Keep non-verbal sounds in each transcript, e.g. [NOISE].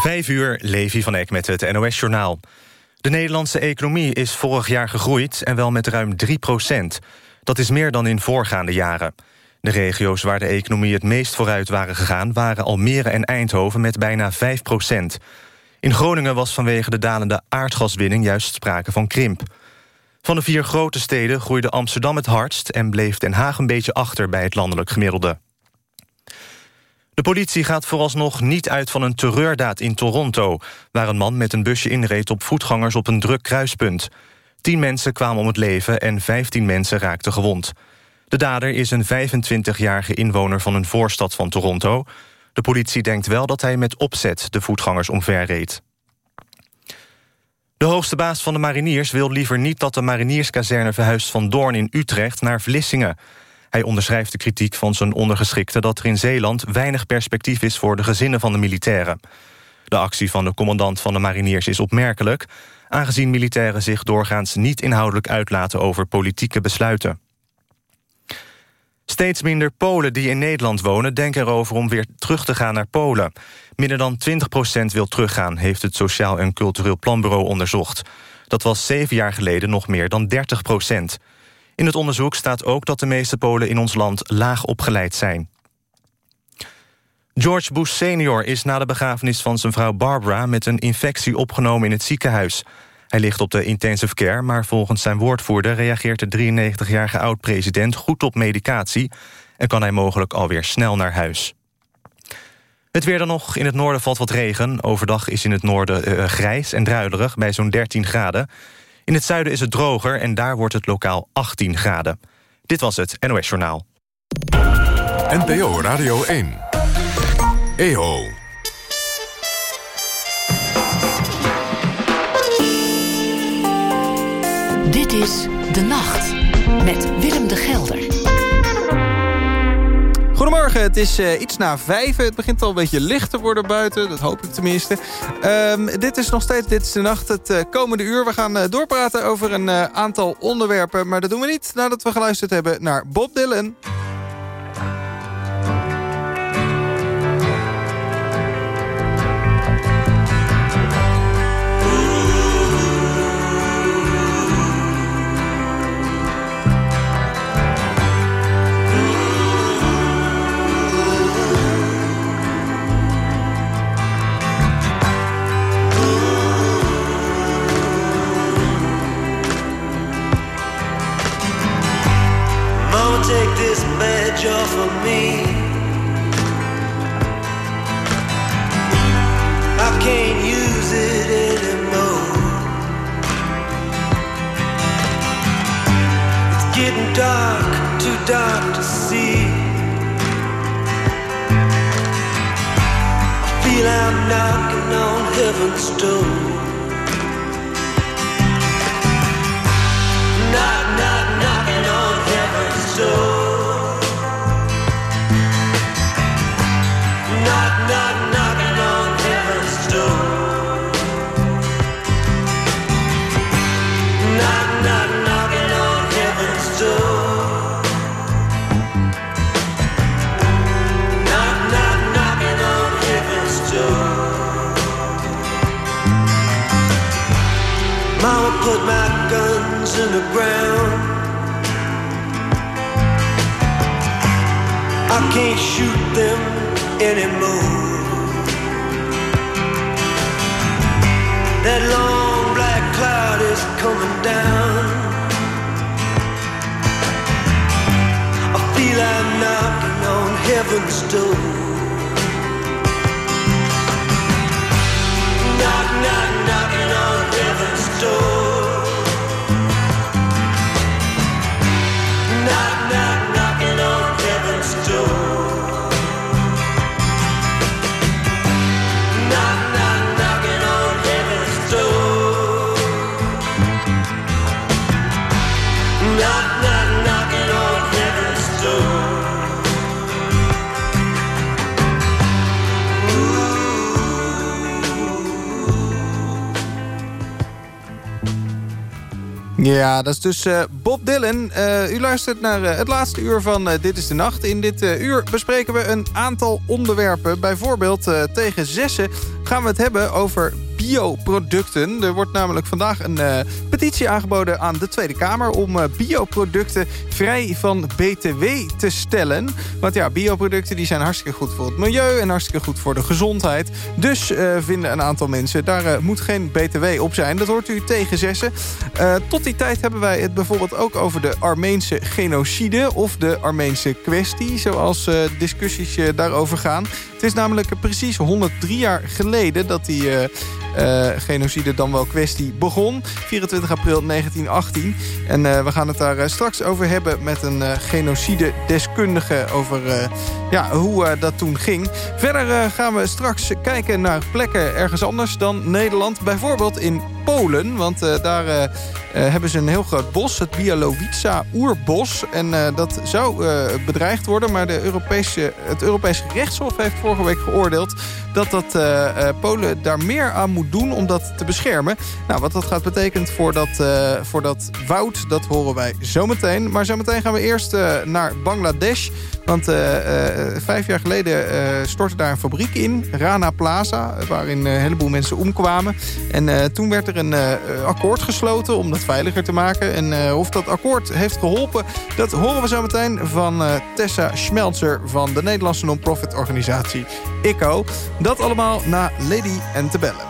Vijf uur, Levi van Eck met het NOS-journaal. De Nederlandse economie is vorig jaar gegroeid en wel met ruim 3 procent. Dat is meer dan in voorgaande jaren. De regio's waar de economie het meest vooruit waren gegaan... waren Almere en Eindhoven met bijna 5 procent. In Groningen was vanwege de dalende aardgaswinning juist sprake van krimp. Van de vier grote steden groeide Amsterdam het hardst... en bleef Den Haag een beetje achter bij het landelijk gemiddelde. De politie gaat vooralsnog niet uit van een terreurdaad in Toronto... waar een man met een busje inreed op voetgangers op een druk kruispunt. Tien mensen kwamen om het leven en vijftien mensen raakten gewond. De dader is een 25-jarige inwoner van een voorstad van Toronto. De politie denkt wel dat hij met opzet de voetgangers omverreed. De hoogste baas van de mariniers wil liever niet dat de marinierskazerne verhuist van Doorn in Utrecht naar Vlissingen. Hij onderschrijft de kritiek van zijn ondergeschikte dat er in Zeeland weinig perspectief is voor de gezinnen van de militairen. De actie van de commandant van de mariniers is opmerkelijk, aangezien militairen zich doorgaans niet inhoudelijk uitlaten over politieke besluiten. Steeds minder Polen die in Nederland wonen... denken erover om weer terug te gaan naar Polen. Minder dan 20% wil teruggaan... heeft het Sociaal en Cultureel Planbureau onderzocht. Dat was zeven jaar geleden nog meer dan 30 In het onderzoek staat ook dat de meeste Polen in ons land laag opgeleid zijn. George Bush senior is na de begrafenis van zijn vrouw Barbara... met een infectie opgenomen in het ziekenhuis. Hij ligt op de intensive care, maar volgens zijn woordvoerder... reageert de 93-jarige oud-president goed op medicatie... en kan hij mogelijk alweer snel naar huis. Het weer dan nog. In het noorden valt wat regen. Overdag is in het noorden uh, grijs en druilerig bij zo'n 13 graden. In het zuiden is het droger en daar wordt het lokaal 18 graden. Dit was het NOS Journaal. NPO Radio 1. EO. Dit is De Nacht met Willem de Gelder. Goedemorgen, het is uh, iets na vijf. Het begint al een beetje licht te worden buiten. Dat hoop ik tenminste. Um, dit is nog steeds Dit is de Nacht, het uh, komende uur. We gaan uh, doorpraten over een aantal onderwerpen. Maar dat doen we niet nadat we geluisterd hebben naar Bob Dylan. angel for me. I can't use it anymore. It's getting dark, too dark to see. I feel I'm knocking on heaven's door. put my guns in the ground. I can't shoot them anymore. That long black cloud is coming down. I feel I'm knocking on heaven's door. Knock, knock, knock. Ja, dat is dus uh, Bob Dylan. Uh, u luistert naar uh, het laatste uur van Dit is de Nacht. In dit uur bespreken we een aantal onderwerpen. Bijvoorbeeld tegen zessen gaan we het hebben over bioproducten. Er wordt namelijk vandaag een uh, petitie aangeboden aan de Tweede Kamer... om uh, bioproducten vrij van BTW te stellen. Want ja, bioproducten die zijn hartstikke goed voor het milieu... en hartstikke goed voor de gezondheid. Dus uh, vinden een aantal mensen, daar moet geen BTW op zijn. Dat hoort u tegen zessen. tot die tijd hebben wij het bijvoorbeeld ook over de Armeense genocide... of de Armeense kwestie, zoals discussies daarover gaan. Het is namelijk precies 103 jaar geleden dat die uh, genocide dan wel kwestie begon. 24 april 1918. En uh, we gaan het daar straks over hebben met een genocide-deskundige... over ja, hoe dat toen ging. Verder gaan we straks kijken naar plekken ergens anders dan Nederland. Bijvoorbeeld in Polen, want daar hebben ze een heel groot bos. Het Bialowica oerbos. En dat zou bedreigd worden, maar de Europese, het Europese rechtshof heeft vorige week geoordeeld... dat dat Polen daar meer aan moet doen om dat te beschermen. Nou, wat dat gaat betekenen voor dat, voor dat woud, dat horen wij zometeen. Maar zometeen gaan we eerst naar Bangladesh. Want vijf jaar geleden stortte daar een fabriek in, Rana Plaza... waarin een heleboel mensen omkwamen. En toen werd er een akkoord gesloten om dat veiliger te maken. En of dat akkoord heeft geholpen, dat horen we zometeen van Tessa Schmelzer... van de Nederlandse non-profit organisatie ICO. Dat allemaal na Lady Antebellum. Dit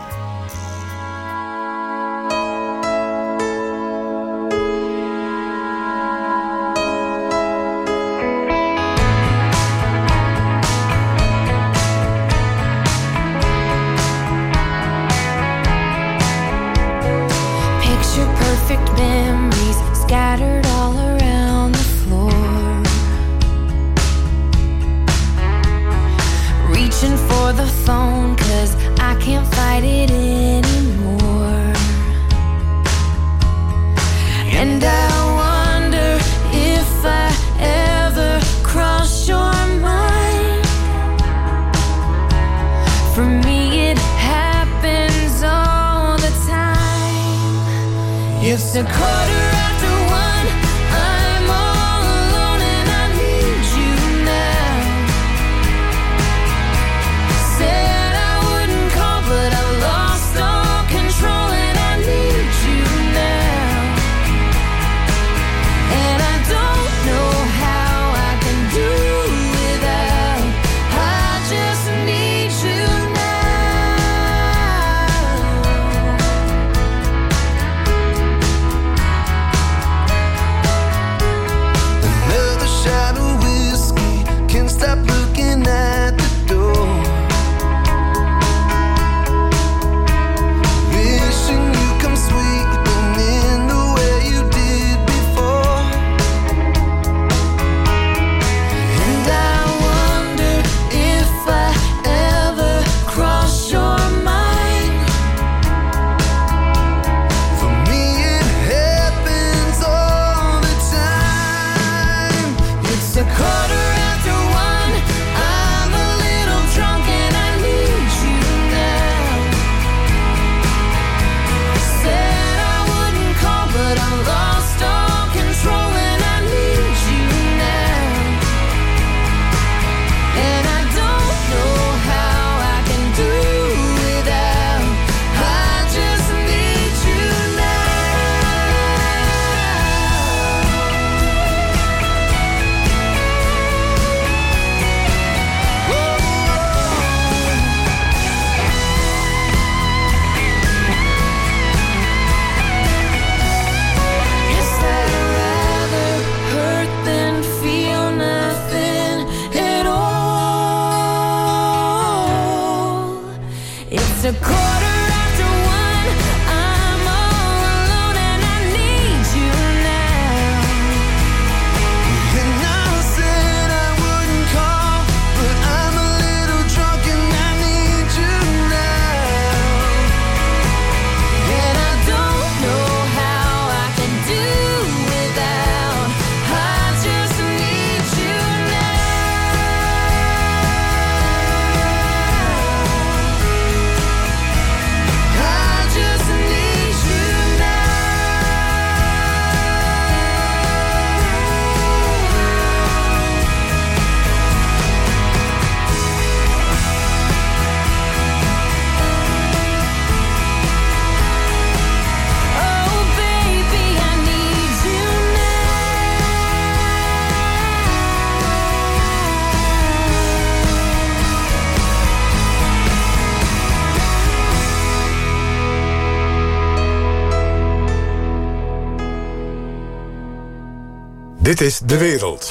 De Wereld.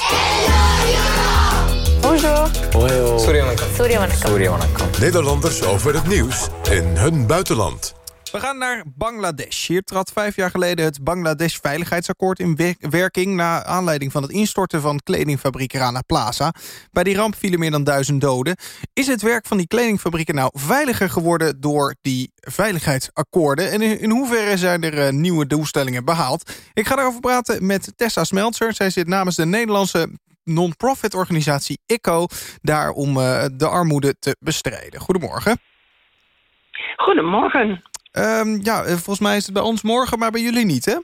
Bonjour. Nederlanders over het nieuws in hun buitenland. We gaan naar Bangladesh. Hier trad vijf jaar geleden het Bangladesh Veiligheidsakkoord in werking... na aanleiding van het instorten van kledingfabriek Rana Plaza. Bij die ramp vielen meer dan duizend doden. Is het werk van die kledingfabrieken nou veiliger geworden... door die veiligheidsakkoorden? En in, hoeverre zijn er uh, nieuwe doelstellingen behaald? Ik ga daarover praten met Tessa Smeltzer. Zij zit namens de Nederlandse non-profit organisatie ICO... daar om uh, de armoede te bestrijden. Goedemorgen. Goedemorgen. Um, ja, eh, volgens mij is het bij ons morgen, maar bij jullie niet, hè?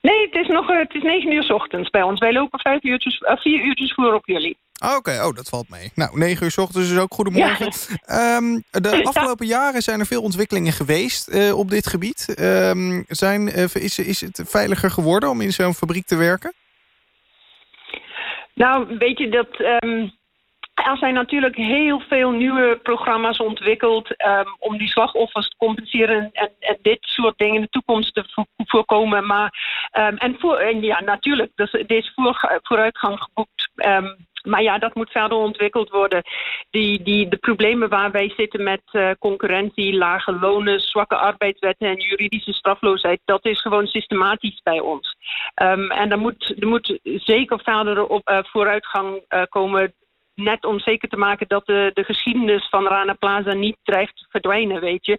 Nee, het is nog uh, het is 9 uur s ochtends bij ons. Wij lopen vijf uurtjes, uh, vier uurtjes voor op jullie. Ah, Oké, oh, dat valt mee. Nou, 9 uur s ochtends is ook goedemorgen. Ja. Um, de afgelopen jaren zijn er veel ontwikkelingen geweest uh, op dit gebied. Um, zijn, is, is het veiliger geworden om in zo'n fabriek te werken? Nou, weet je dat... Um, er zijn natuurlijk heel veel nieuwe programma's ontwikkeld um, om die slachtoffers te compenseren en, en, dit soort dingen in de toekomst te voorkomen. Maar, um, en, voor, en ja, natuurlijk, dus, is voor, vooruitgang geboekt. Um, maar ja, dat moet verder ontwikkeld worden. Die, die, de problemen waar wij zitten met uh, concurrentie, lage lonen, zwakke arbeidswetten en juridische strafloosheid, dat is gewoon systematisch bij ons. En er moet, er moet zeker verder op, uh, vooruitgang uh, komen net om zeker te maken dat de, de geschiedenis van Rana Plaza niet dreigt verdwijnen, weet je.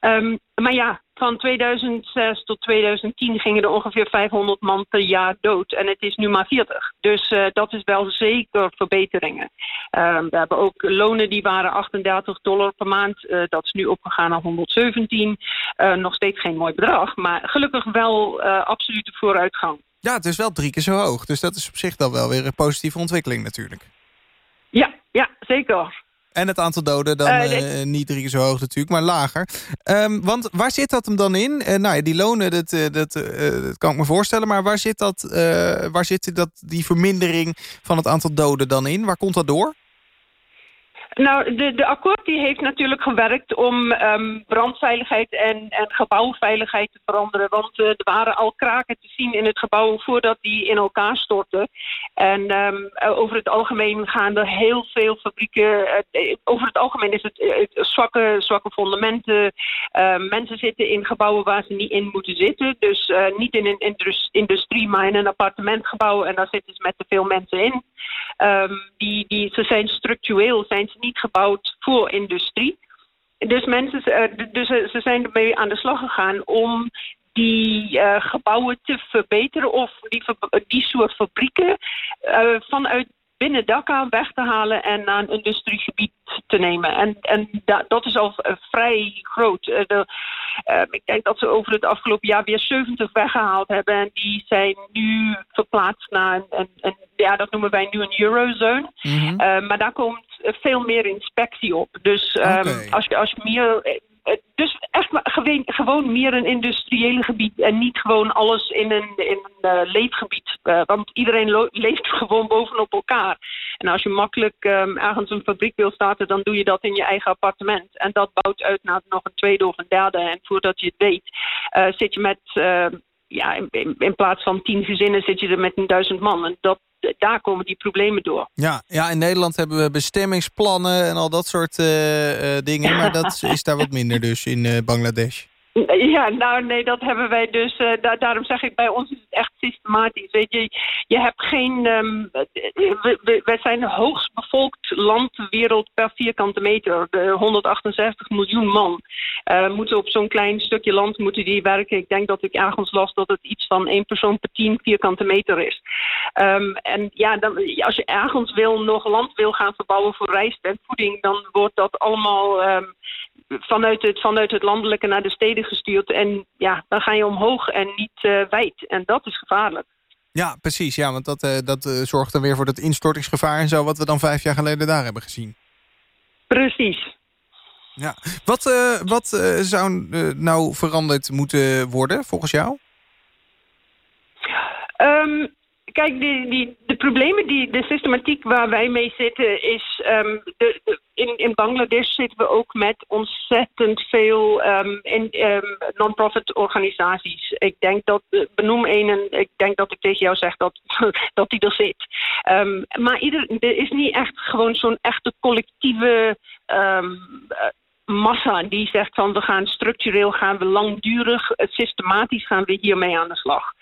Um, maar ja, van 2006 tot 2010 gingen er ongeveer 500 man per jaar dood. En het is nu maar 40. Dus uh, dat is wel zeker verbeteringen. Um, we hebben ook lonen die waren 38 dollar per maand. Uh, dat is nu opgegaan naar 117. Uh, nog steeds geen mooi bedrag. Maar gelukkig wel absolute vooruitgang. Ja, het is wel drie keer zo hoog. Dus dat is op zich dan wel weer een positieve ontwikkeling natuurlijk. Ja, zeker. En het aantal doden dan uh, uh, niet drie keer zo hoog natuurlijk, maar lager. Um, want waar zit dat hem dan in? Uh, nou ja, die lonen, dat, dat, dat, kan ik me voorstellen. Maar waar zit, dat, waar zit dat, die vermindering van het aantal doden dan in? Waar komt dat door? Nou, de, de akkoord die heeft natuurlijk gewerkt om um, brandveiligheid en, en gebouwveiligheid te veranderen. Want uh, er waren al kraken te zien in het gebouw voordat die in elkaar stortten. En um, over het algemeen gaan er heel veel fabrieken... Uh, over het algemeen is het zwakke, zwakke fundamenten. Ehm, mensen zitten in gebouwen waar ze niet in moeten zitten. Dus niet in een industrie, maar in een appartementgebouw. En daar zitten ze met te veel mensen in. Um, die, die, ze zijn structureel zijn ze niet gebouwd voor industrie. Dus, mensen, uh, dus ze zijn ermee aan de slag gegaan om die uh, gebouwen te verbeteren of die, soort fabrieken uh, vanuit binnen Dhaka weg te halen en naar een industriegebied te nemen. En, en da, dat is al uh, vrij groot. Uh, de, uh, ik denk dat ze over het afgelopen jaar weer 70 weggehaald hebben. En die zijn nu verplaatst naar een, een, een ja, dat noemen wij nu een eurozone. Mm -hmm. maar daar komt veel meer inspectie op. Dus um, okay. als, je, als je meer dus echt maar gewoon, meer een industriële gebied en niet gewoon alles in een, in een uh, leefgebied. Uh, want iedereen leeft [LAUGHS] gewoon bovenop elkaar. En als je makkelijk um, ergens een fabriek wil starten, dan doe je dat in je eigen appartement. En dat bouwt uit naar nog een tweede of een derde. En voordat je het weet, zit je met, ja, in, in, plaats van tien gezinnen, zit je er met een duizend man. En dat, daar komen die problemen door. Ja, ja, in Nederland hebben we bestemmingsplannen en al dat soort uh, uh, dingen. Maar dat [LAUGHS] is daar wat minder dus in uh, Bangladesh. [LAUGHS] Ja, nou nee, dat hebben wij dus. Da daarom zeg ik, bij ons is het echt systematisch. Weet je, je hebt geen. Um, we, wij zijn het hoogst bevolkt land ter wereld per vierkante meter. De 168 miljoen man uh, moeten op zo'n klein stukje land moeten die werken. Ik denk dat ik ergens las dat het iets van één persoon per tien vierkante meter is. Um, en ja, dan, als je ergens wil, nog land wil gaan verbouwen voor rijst en voeding, dan wordt dat allemaal. Um, vanuit het, vanuit het landelijke naar de steden gestuurd. En ja, dan ga je omhoog en niet uh, wijd. En dat is gevaarlijk. Ja, precies. Ja, want dat, uh, dat uh, zorgt dan weer voor dat instortingsgevaar en zo... wat we dan vijf jaar geleden daar hebben gezien. Precies. Ja. Wat, wat zou nou veranderd moeten worden volgens jou? Um, kijk, die, die, de problemen, die, de systematiek waar wij mee zitten is... Um, de, in, in Bangladesh zitten we ook met ontzettend veel um, um, non-profit organisaties. Ik denk dat, benoem een en ik denk dat ik tegen jou zeg dat, [LAUGHS] dat die er zit. maar ieder, er is niet echt gewoon zo'n echte collectieve massa die zegt van we gaan structureel, gaan we langdurig, eh, systematisch gaan we hiermee aan de slag.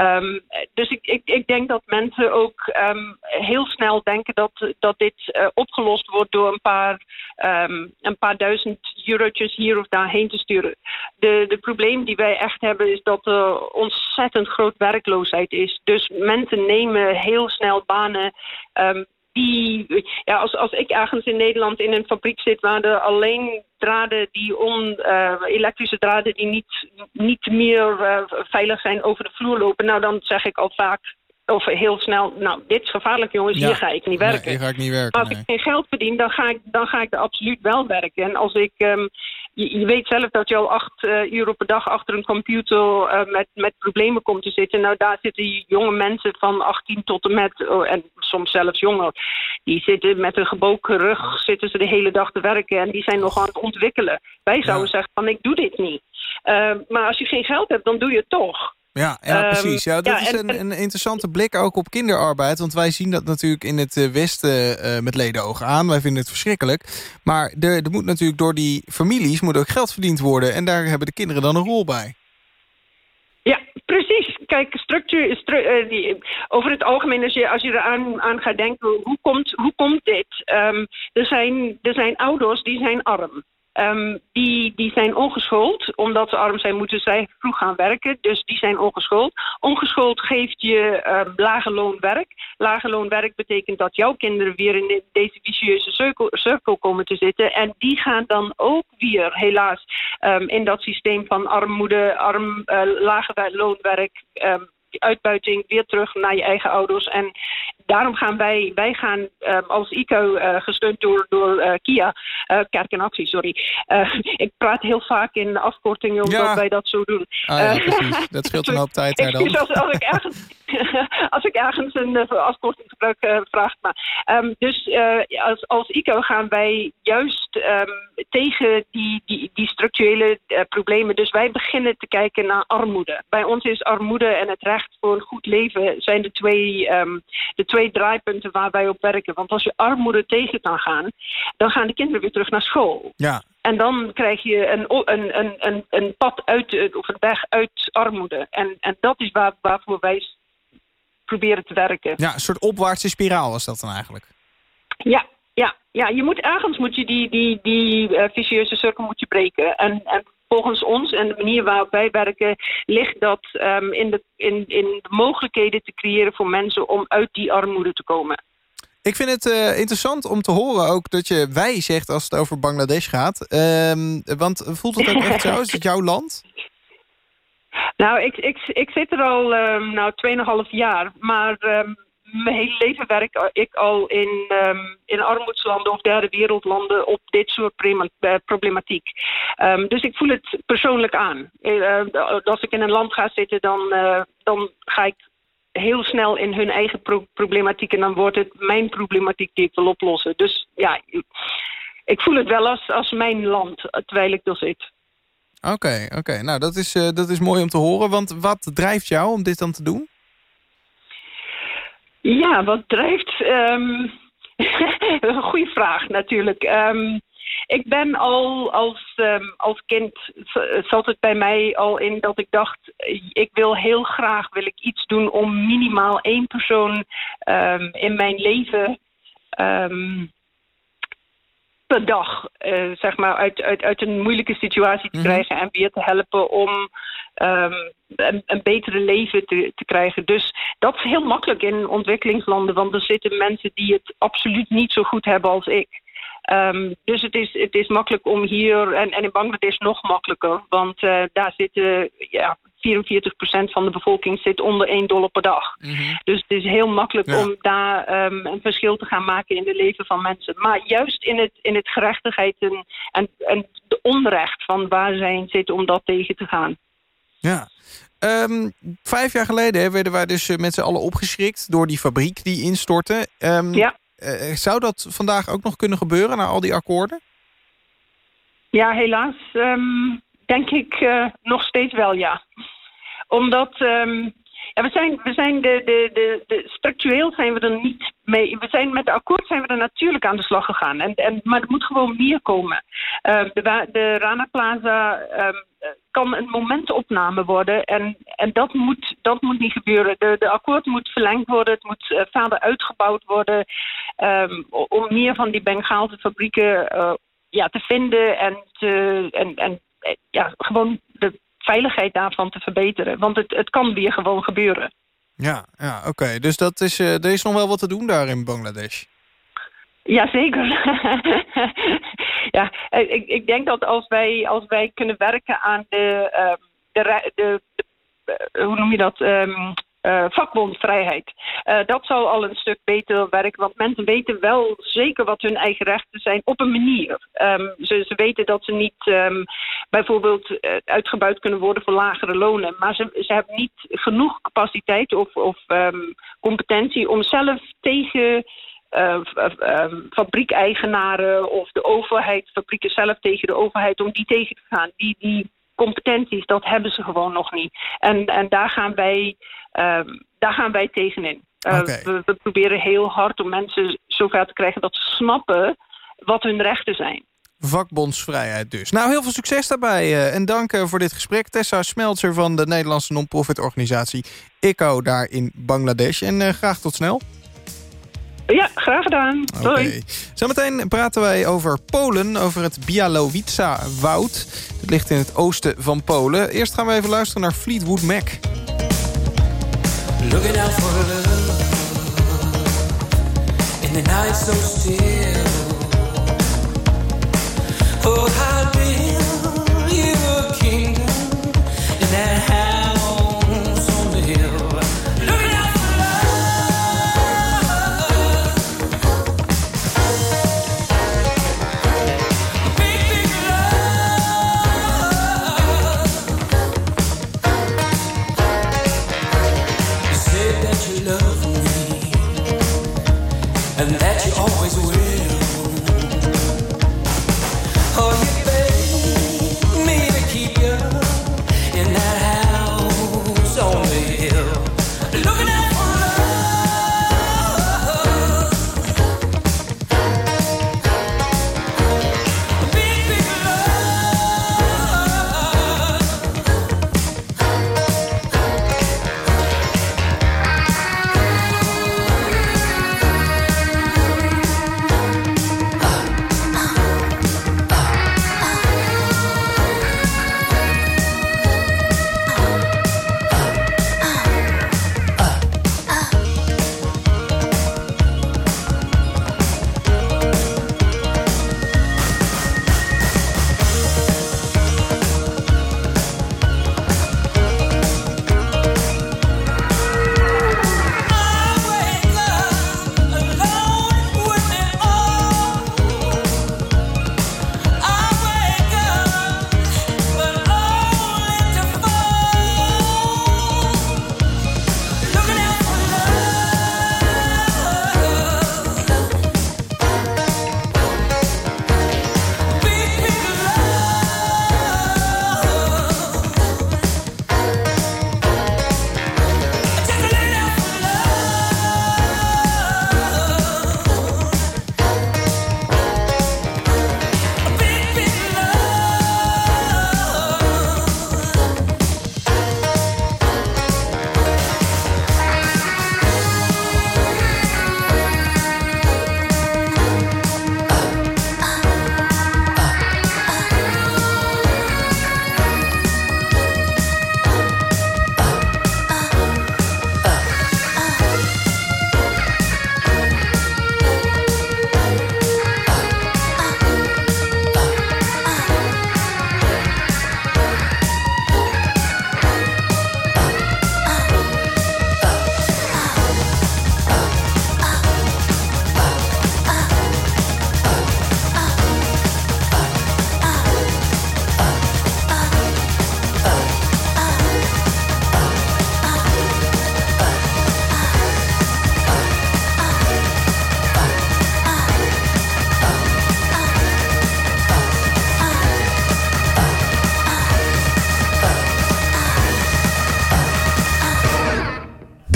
Um, dus ik, ik, ik denk dat mensen ook um, heel snel denken dat, dat dit uh, opgelost wordt door een paar, um, een paar duizend eurotjes hier of daar heen te sturen. De, de probleem die wij echt hebben is dat er ontzettend groot werkloosheid is. Dus mensen nemen heel snel banen die, ja, als, als ik ergens in Nederland in een fabriek zit waar er alleen draden die on, uh, elektrische draden die niet, niet meer uh, veilig zijn over de vloer lopen, nou dan zeg ik al vaak of heel snel, nou, dit is gevaarlijk jongens, hier ga ik niet werken. Nee, hier ga ik niet werken. Als ik geen geld verdien, dan ga ik, dan ga ik er absoluut wel werken. En als ik, um, je, je, weet zelf dat je al acht uh, uur per dag achter een computer uh, met, met problemen komt te zitten. Nou, daar zitten jonge mensen van 18 tot en met, oh, en soms zelfs jonger, die zitten met een gebogen rug, zitten ze de hele dag te werken en die zijn nog aan het ontwikkelen. Wij zouden zeggen van, ik doe dit niet. Uh, maar als je geen geld hebt, dan doe je het toch. Ja, ja ehm, precies. Ja, dat is een, een, interessante blik ook op kinderarbeid. Want wij zien dat natuurlijk in het eh, Westen uh, met ledenogen aan. Wij vinden het verschrikkelijk. Maar er, er moet natuurlijk door die families moet ook geld verdiend worden. En daar hebben de kinderen dan een rol bij. Ja, precies. Kijk, structuur, stru uh, die, over het algemeen, als je, als je eraan aan gaat denken, hoe komt, hoe komt dit? Um, er, zijn, er zijn ouders die zijn arm. Um, die, die zijn ongeschoold. Omdat ze arm zijn, moeten zij vroeg gaan werken. Dus die zijn ongeschoold. Ongeschoold geeft je uh, lage loonwerk. Lage loonwerk betekent dat jouw kinderen weer in deze vicieuze cirkel, cirkel, komen te zitten. En die gaan dan ook weer, helaas, um, in dat systeem van armoede, arm, uh, lage loonwerk... uitbuiting weer terug naar je eigen ouders. En daarom gaan wij, wij gaan um, als ICO uh, gesteund door, door uh, Kia, uh, Kerk en Actie, sorry. ik praat heel vaak in afkortingen omdat ja. wij dat zo doen. Ah, ja, precies. Dat scheelt een hoop tijd daar dan. Als, als, ik ergens, [LAUGHS] als ik ergens een afkorting gebruik, vraagt maar. Um, dus als, als ICO gaan wij juist um, tegen die, die, die structurele problemen. Dus wij beginnen te kijken naar armoede. Bij ons is armoede en het recht voor een goed leven zijn de twee, de twee draaipunten waar wij op werken. Want als je armoede tegen kan gaan, dan gaan de kinderen weer terug naar school. Ja. En dan krijg je een, een, een, een, een pad uit, of een weg uit armoede. En, en dat is waar, waarvoor wij proberen te werken. Ja, een soort opwaartse spiraal was dat dan eigenlijk? Ja, ja, ja, je moet ergens moet je die, die, die uh, vicieuze cirkel moet je breken. En, en volgens ons en de manier waarop wij werken... ligt dat um, in, de, in, in de mogelijkheden te creëren voor mensen... om uit die armoede te komen. Ik vind het uh, interessant om te horen ook dat je wij zegt als het over Bangladesh gaat. Um, want voelt het ook echt zo? Is het jouw land? [LAUGHS] Nou, ik, ik, ik zit er al um, nou, 2,5 jaar. Maar um, mijn hele leven werk ik al in, um, in armoedslanden of derde wereldlanden op dit soort eh, problematiek. Um, dus ik voel het persoonlijk aan. Uh, als ik in een land ga zitten, dan, dan ga ik heel snel in hun eigen pro problematiek en dan wordt het mijn problematiek die ik wil oplossen. Dus ja, ik voel het wel als, als mijn land, terwijl ik er zit. Oké, oké. Nou, dat is, dat is mooi om te horen. Want wat drijft jou om dit dan te doen? Ja, wat drijft... Um, [LAUGHS] een goede vraag natuurlijk. Um, ik ben al als, um, als kind, zat het bij mij al in dat ik dacht... ik wil heel graag wil ik iets doen om minimaal één persoon in mijn leven... Per dag, uh, zeg maar, uit, uit, uit een moeilijke situatie te -hmm. krijgen... en weer te helpen om um, een, een betere leven te, te krijgen. Dus dat is heel makkelijk in ontwikkelingslanden... want er zitten mensen die het absoluut niet zo goed hebben als ik. Um, dus het is, het is makkelijk om hier, en, en in Bangladesh nog makkelijker... want uh, daar zitten ja, 44% van de bevolking zit onder 1 dollar per dag. Mm -hmm. Dus het is heel makkelijk ja. om daar um, een verschil te gaan maken in het leven van mensen. Maar juist in het, in het gerechtigheid en, en, en de onrecht van waar zij in zitten om dat tegen te gaan. Ja. Ehm, vijf jaar geleden werden wij dus met z'n allen opgeschrikt... door die fabriek die instortte. Um, ja. Zou dat vandaag ook nog kunnen gebeuren na al die akkoorden? Ja, helaas um, denk ik uh, nog steeds wel, ja. Omdat um, ja, we zijn, we zijn de, de, de, de, structureel zijn we er niet mee. We zijn met de akkoord zijn we er natuurlijk aan de slag gegaan. En, en, maar er moet gewoon meer komen. De, de Rana Plaza um, kan een momentopname worden. En, en dat, moet, dat moet niet gebeuren. De, de akkoord moet verlengd worden. Het moet uh, verder uitgebouwd worden. Um, om meer van die Bengaalse fabrieken uh, ja, te vinden. En, te, en, en ja, gewoon de veiligheid daarvan te verbeteren. Want het, het kan weer gewoon gebeuren. Ja, ja oké. Dus dat is, uh, er is nog wel wat te doen daar in Bangladesh. Jazeker. [LAUGHS] ja, ik, ik denk dat als wij, als wij kunnen werken aan de, uh, de, de, de, hoe noem je dat, um, uh, vakbondvrijheid. Uh, dat zou al een stuk beter werken, want mensen weten wel zeker wat hun eigen rechten zijn op een manier. Um, ze, ze, weten dat ze niet um, bijvoorbeeld uh, uitgebuit kunnen worden voor lagere lonen, maar ze, ze hebben niet genoeg capaciteit of, of competentie om zelf tegen uh, um, fabriekeigenaren of de overheid, fabrieken zelf tegen de overheid, om die tegen te gaan. Die, die competenties, dat hebben ze gewoon nog niet. En, en daar, gaan wij, uh, daar gaan wij tegenin. Okay. we, we proberen heel hard om mensen zover te krijgen dat ze snappen wat hun rechten zijn. Vakbondsvrijheid dus. Nou, heel veel succes daarbij. Uh, en dank uh, voor dit gesprek. Tessa Smeltzer van de Nederlandse non-profit organisatie ICO daar in Bangladesh. En uh, graag tot snel. Ja, graag gedaan. Okay. Doei. Zometeen praten wij over Polen, over het Bialowica-woud. Het ligt in het oosten van Polen. Eerst gaan we even luisteren naar Fleetwood Mac. Looking out for love In the night so still Oh,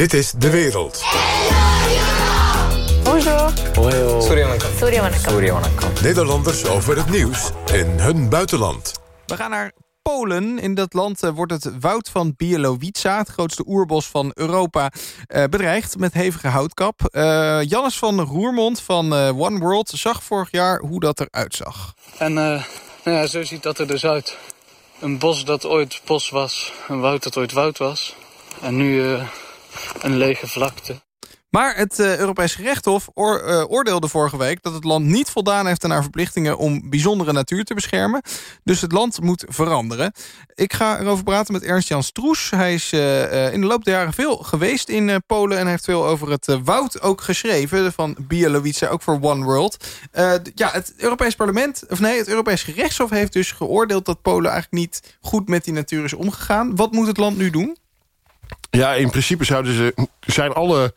Dit is De Wereld. Nederlanders over het nieuws in hun buitenland. We gaan naar Polen. In dat land eh, wordt het woud van Bielowica... het grootste oerbos van Europa, eh, bedreigd met hevige houtkap. Uh, Jannes van Roermond van One World zag vorig jaar hoe dat eruit zag. En nou ja, zo ziet dat er dus uit. Een bos dat ooit bos was, een woud dat ooit woud was. En nu een lege vlakte. Maar het uh, Europees gerechtshof uh, oordeelde vorige week... dat het land niet voldaan heeft aan haar verplichtingen... om bijzondere natuur te beschermen. Dus het land moet veranderen. Ik ga erover praten met Ernst-Jan Stroes. Hij is uh, in de loop der jaren veel geweest in Polen... en heeft veel over het woud ook geschreven... van Bialowice, ook voor One World. ja, het Europees parlement... of nee, het Europees gerechtshof heeft dus geoordeeld... dat Polen eigenlijk niet goed met die natuur is omgegaan. Wat moet het land nu doen? Ja, in principe zouden ze, zijn alle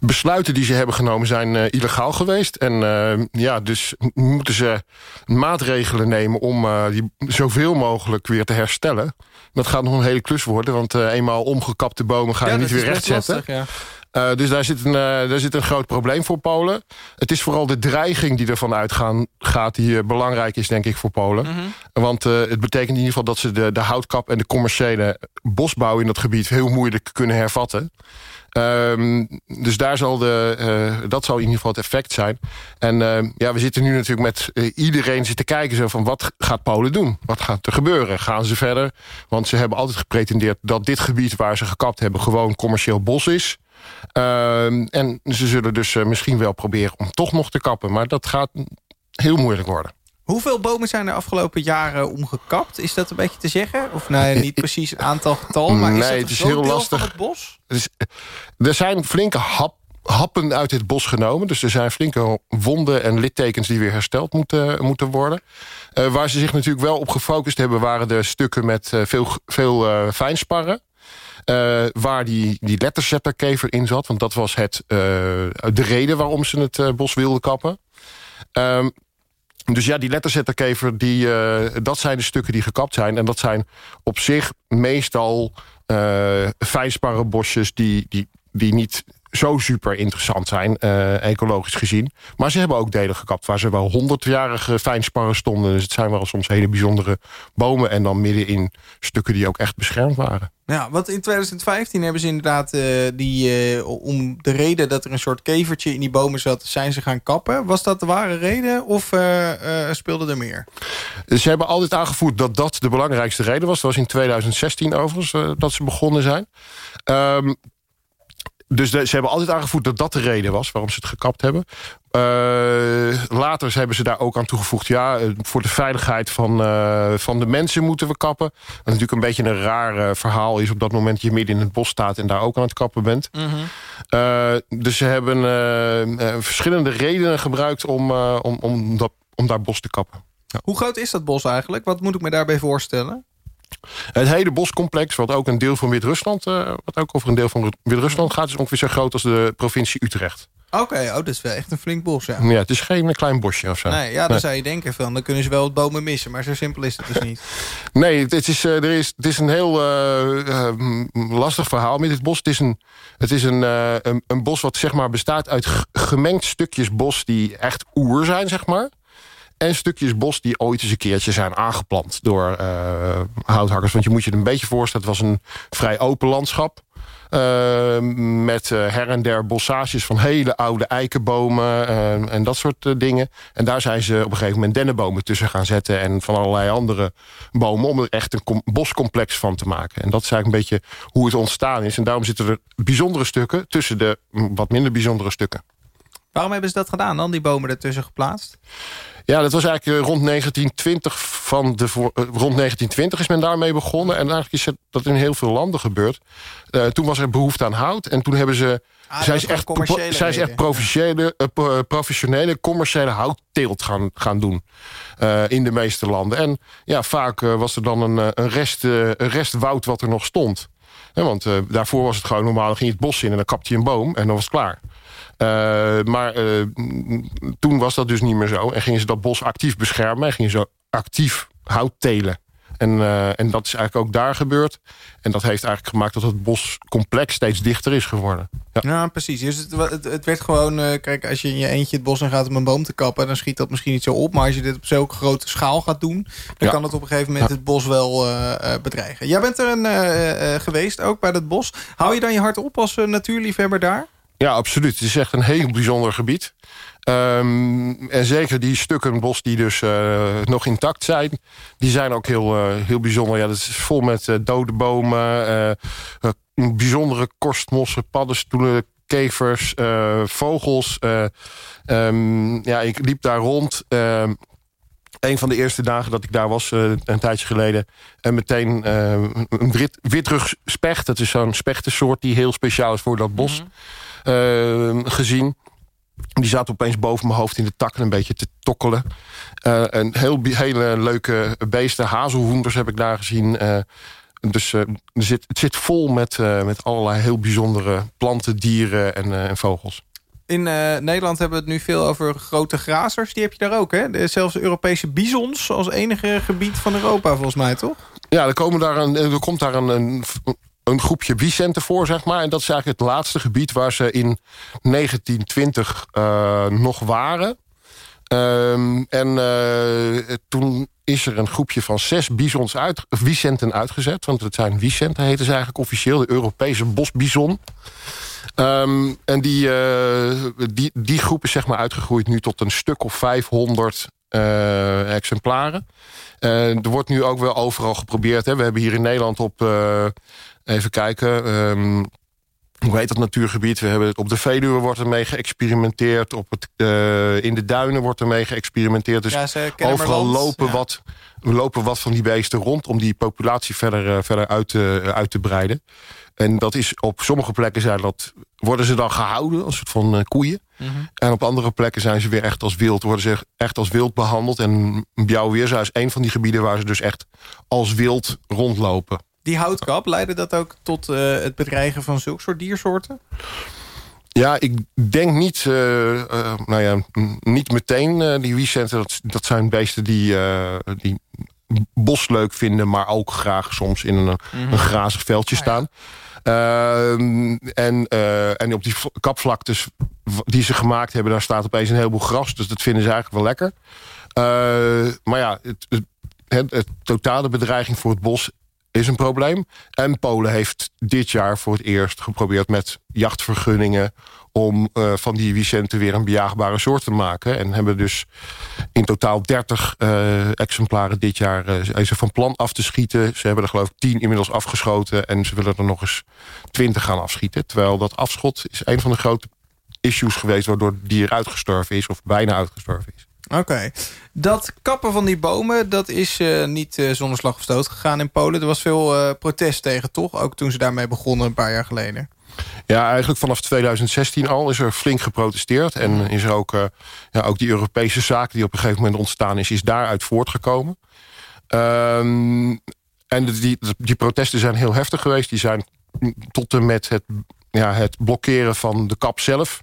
besluiten die ze hebben genomen zijn uh, illegaal geweest. En uh, ja, dus moeten ze maatregelen nemen om uh, die zoveel mogelijk weer te herstellen. Dat gaat nog een hele klus worden, want eenmaal omgekapte bomen ga je ja, niet weer rechtzetten. Lastig, ja. Dus daar zit, een, daar zit een groot probleem voor Polen. Het is vooral de dreiging die ervan uitgaan gaat... die uh, belangrijk is, denk ik, voor Polen. Mm -hmm. Want het betekent in ieder geval dat ze de, de houtkap... en de commerciële bosbouw in dat gebied heel moeilijk kunnen hervatten. Um, dus daar zal de, uh, dat zal in ieder geval het effect zijn. En uh, ja, we zitten nu natuurlijk met uh, iedereen zitten kijken... Zo van wat gaat Polen doen? Wat gaat er gebeuren? Gaan ze verder? Want ze hebben altijd gepretendeerd dat dit gebied waar ze gekapt hebben... gewoon commercieel bos is. Ehm, en ze zullen dus misschien wel proberen om toch nog te kappen. Maar dat gaat heel moeilijk worden. Hoeveel bomen zijn er afgelopen jaren omgekapt? Is dat een beetje te zeggen? Of nee, niet [LAUGHS] precies een aantal getal, maar is nee, het is heel lastig. het bos? is, er zijn flinke hap, happen uit het bos genomen. Dus er zijn flinke wonden en littekens die weer hersteld moeten, moeten worden. Uh, waar ze zich natuurlijk wel op gefocust hebben... waren de stukken met uh, veel, veel uh, fijnsparren. waar die, die letterzetterkever in zat. Want dat was het, de reden waarom ze het bos wilden kappen. Um, dus ja, die letterzetterkever, die, uh, dat zijn de stukken die gekapt zijn. En dat zijn op zich meestal uh, bosjes die, die, die niet zo super interessant zijn, uh, ecologisch gezien. Maar ze hebben ook delen gekapt waar ze wel honderdjarige fijnsparren stonden. Dus het zijn wel soms hele bijzondere bomen... en dan midden in stukken die ook echt beschermd waren. Ja, want in 2015 hebben ze inderdaad uh, die, uh, om de reden dat er een soort kevertje in die bomen zat, zijn ze gaan kappen. Was dat de ware reden of uh, speelde er meer? Ze hebben altijd aangevoerd dat dat de belangrijkste reden was. Dat was in 2016 overigens dat ze begonnen zijn. Um, dus ze hebben altijd aangevoerd dat dat de reden was waarom ze het gekapt hebben. Uh, later hebben ze daar ook aan toegevoegd... ja, eh, voor de veiligheid van, uh, van de mensen moeten we kappen. Wat natuurlijk een beetje een raar uh, verhaal is... op dat moment je midden in het bos staat en daar ook aan het kappen bent. Mm -hmm. dus ze hebben verschillende redenen gebruikt om, om, om, dat, om daar bos te kappen. Ja. Hoe groot is dat bos eigenlijk? Wat moet ik me daarbij voorstellen? Het hele boscomplex, wat ook een deel van Wit-Rusland... Uh, wat ook over een deel van Wit-Rusland gaat... is ongeveer zo groot als de provincie Utrecht. Oké, oh, dat is wel echt een flink bos, ja. Ja, het is geen klein bosje of zo. Nee, ja, dan zou je denken van, dan kunnen ze wel wat bomen missen. Maar zo simpel is het dus niet. [LAUGHS] nee, het is, uh, er is, het is een heel uh, lastig verhaal met dit bos. Het is een, het is een, een, een, bos wat zeg maar bestaat uit gemengd stukjes bos... die echt oer zijn, zeg maar. En stukjes bos die ooit eens een keertje zijn aangeplant door uh, houthakkers. Want je moet je het een beetje voorstellen, het was een vrij open landschap. Uh, met uh, her en der bossages van hele oude eikenbomen en dat soort dingen. En daar zijn ze op een gegeven moment dennenbomen tussen gaan zetten... en van allerlei andere bomen om er echt een boscomplex van te maken. En dat is eigenlijk een beetje hoe het ontstaan is. En daarom zitten er bijzondere stukken tussen de wat minder bijzondere stukken. Waarom hebben ze dat gedaan dan, die bomen ertussen geplaatst? Ja, dat was eigenlijk eh, rond 1920, van de, eh, rond 1920 is men daarmee begonnen. En eigenlijk is dat in heel veel landen gebeurd. Uh, toen was er behoefte aan hout. En toen hebben ze... Ah, zij is echt, zij is echt professionele, uh, professionele commerciële houtteelt gaan, gaan doen. Uh, in de meeste landen. En ja, vaak was er dan een, een, rest, een rest woud wat er nog stond. want daarvoor was het gewoon normaal. Dan ging je het bos in en dan kapte je een boom en dan was het klaar. Uh, maar uh, toen was dat dus niet meer zo. En gingen ze dat bos actief beschermen. En gingen ze actief hout telen. En, en dat is eigenlijk ook daar gebeurd. En dat heeft eigenlijk gemaakt dat het boscomplex steeds dichter is geworden. Ja, ja precies. Dus het, het, werd gewoon... kijk, als je in je eentje het bos in gaat om een boom te kappen... dan schiet dat misschien niet zo op. Maar als je dit op zo'n grote schaal gaat doen... dan kan het op een gegeven moment het bos wel bedreigen. Jij bent er een, geweest ook bij dat bos. Hou je dan je hart op als natuurliefhebber daar? Ja, absoluut. Het is echt een heel bijzonder gebied. Ehm, en zeker die stukken bos die dus uh, nog intact zijn... die zijn ook heel, uh, heel bijzonder. Ja, dat is vol met uh, dode bomen, bijzondere korstmossen, paddenstoelen... kevers, vogels. Um, ja, ik liep daar rond... Ehm, een van de eerste dagen dat ik daar was, een tijdje geleden... en meteen een wit. Dat is zo'n spechtensoort die heel speciaal is voor dat bos... Mm gezien. Die zaten opeens boven mijn hoofd in de takken een beetje te tokkelen. Uh, een heel, hele leuke beesten. Hazelhoenders heb ik daar gezien. Uh, dus uh, zit, het zit vol met, met allerlei heel bijzondere planten, dieren en, en vogels. In Nederland hebben we het nu veel over grote grazers. Die heb je daar ook, hè? De, zelfs Europese bizons als enige gebied van Europa, volgens mij, toch? Ja, er, komen daar een, er komt daar een, een, een groepje wiecenten voor, zeg maar. En dat is eigenlijk het laatste gebied waar ze in 1920 uh, eh, nog waren. Um, en uh, toen is er een groepje van zes bisons uit, wiecenten uitgezet. Want het zijn wiecenten, heten ze eigenlijk officieel. De Europese bosbison. Um, en die, uh, die, die groep is zeg maar uitgegroeid nu tot een stuk of 500 uh, exemplaren. Uh, er wordt nu ook wel overal geprobeerd. Hè. We hebben hier in Nederland op Even kijken. Um, hoe heet dat natuurgebied? We hebben het op de Veluwe wordt ermee geëxperimenteerd. Op het, uh, in de duinen wordt ermee geëxperimenteerd. Dus ja, overal lopen, wat, we lopen wat van die beesten rond... om die populatie verder, uh, verder uit, te, uit te breiden. En dat is op sommige plekken zijn dat, worden ze dan gehouden als soort van uh, koeien. Mm -hmm. En op andere plekken zijn ze weer echt als wild, worden ze echt als wild behandeld. En Biauwweerza is een van die gebieden waar ze dus echt als wild rondlopen die houtkap, leidde dat ook tot uh, het bedreigen van zulke soort diersoorten? Ja, ik denk niet, uh, uh, nou ja, niet meteen. die wiecenten, dat, dat zijn beesten die, die bos leuk vinden... maar ook graag soms in een, mm een grazig veldje ah, staan. Ehm, en, en op die kapvlaktes die ze gemaakt hebben... daar staat opeens een heleboel gras. Dus dat vinden ze eigenlijk wel lekker. maar ja, het, het, het, het, totale bedreiging voor het bos is een probleem. En Polen heeft dit jaar voor het eerst geprobeerd met jachtvergunningen... om uh, van die Vicenten weer een bejaagbare soort te maken. En hebben dus in totaal 30 uh, exemplaren dit jaar uh, ze van plan af te schieten. Ze hebben er geloof ik 10 inmiddels afgeschoten... en ze willen er nog eens 20 gaan afschieten. Terwijl dat afschot is een van de grote issues geweest... waardoor het dier uitgestorven is of bijna uitgestorven is. Oké. Dat kappen van die bomen, dat is uh, niet uh, zonder slag of stoot gegaan in Polen. Er was veel uh, protest tegen, toch? Ook toen ze daarmee begonnen een paar jaar geleden. Ja, eigenlijk vanaf 2016 al is er flink geprotesteerd. En is er ook, ja, ook die Europese zaak die op een gegeven moment ontstaan is... is daaruit voortgekomen. Um, en die, die protesten zijn heel heftig geweest. Die zijn tot en met het, ja, het blokkeren van de kap zelf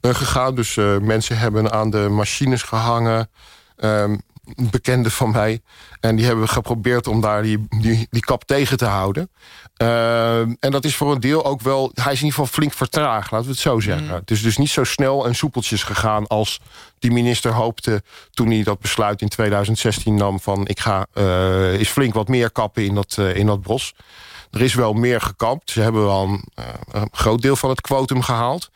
gegaan. Dus mensen hebben aan de machines gehangen... Um, bekende van mij. En die hebben geprobeerd om daar die, die, die kap tegen te houden. Uh, en dat is voor een deel ook wel... Hij is in ieder geval flink vertraagd, laten we het zo zeggen. Mm. Het is dus niet zo snel en soepeltjes gegaan... als die minister hoopte toen hij dat besluit in 2016 nam... van ik ga uh, is flink wat meer kappen in dat, uh, in dat bos. Er is wel meer gekampt. Ze hebben wel een, uh, een groot deel van het kwotum gehaald.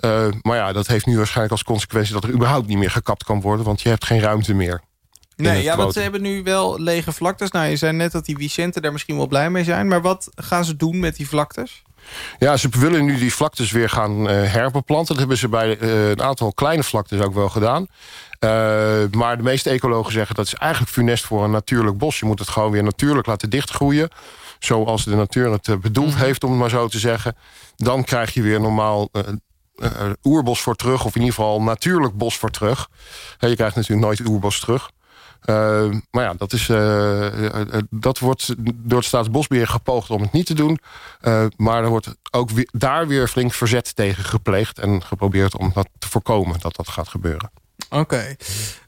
Uh, maar ja, dat heeft nu waarschijnlijk als consequentie... dat er überhaupt niet meer gekapt kan worden... want je hebt geen ruimte meer. Nee, ja, want ze hebben nu wel lege vlaktes. Nou, je zei net dat die Vicente daar misschien wel blij mee zijn. Maar wat gaan ze doen met die vlaktes? Ja, ze willen nu die vlaktes weer gaan uh, herbeplanten. Dat hebben ze bij uh, een aantal kleine vlaktes ook wel gedaan. Uh, maar de meeste ecologen zeggen dat is eigenlijk funest voor een natuurlijk bos. Je moet het gewoon weer natuurlijk laten dichtgroeien. Zoals de natuur het bedoeld mhm. heeft, om het maar zo te zeggen. Dan krijg je weer normaal uh, oerbos voor terug. Of in ieder geval natuurlijk bos voor terug. je krijgt natuurlijk nooit oerbos terug. Uh, maar ja, dat, is, uh, dat wordt door het Staatsbosbeheer gepoogd om het niet te doen. maar er wordt ook daar weer flink verzet tegen gepleegd... en geprobeerd om dat te voorkomen dat dat gaat gebeuren. Oké.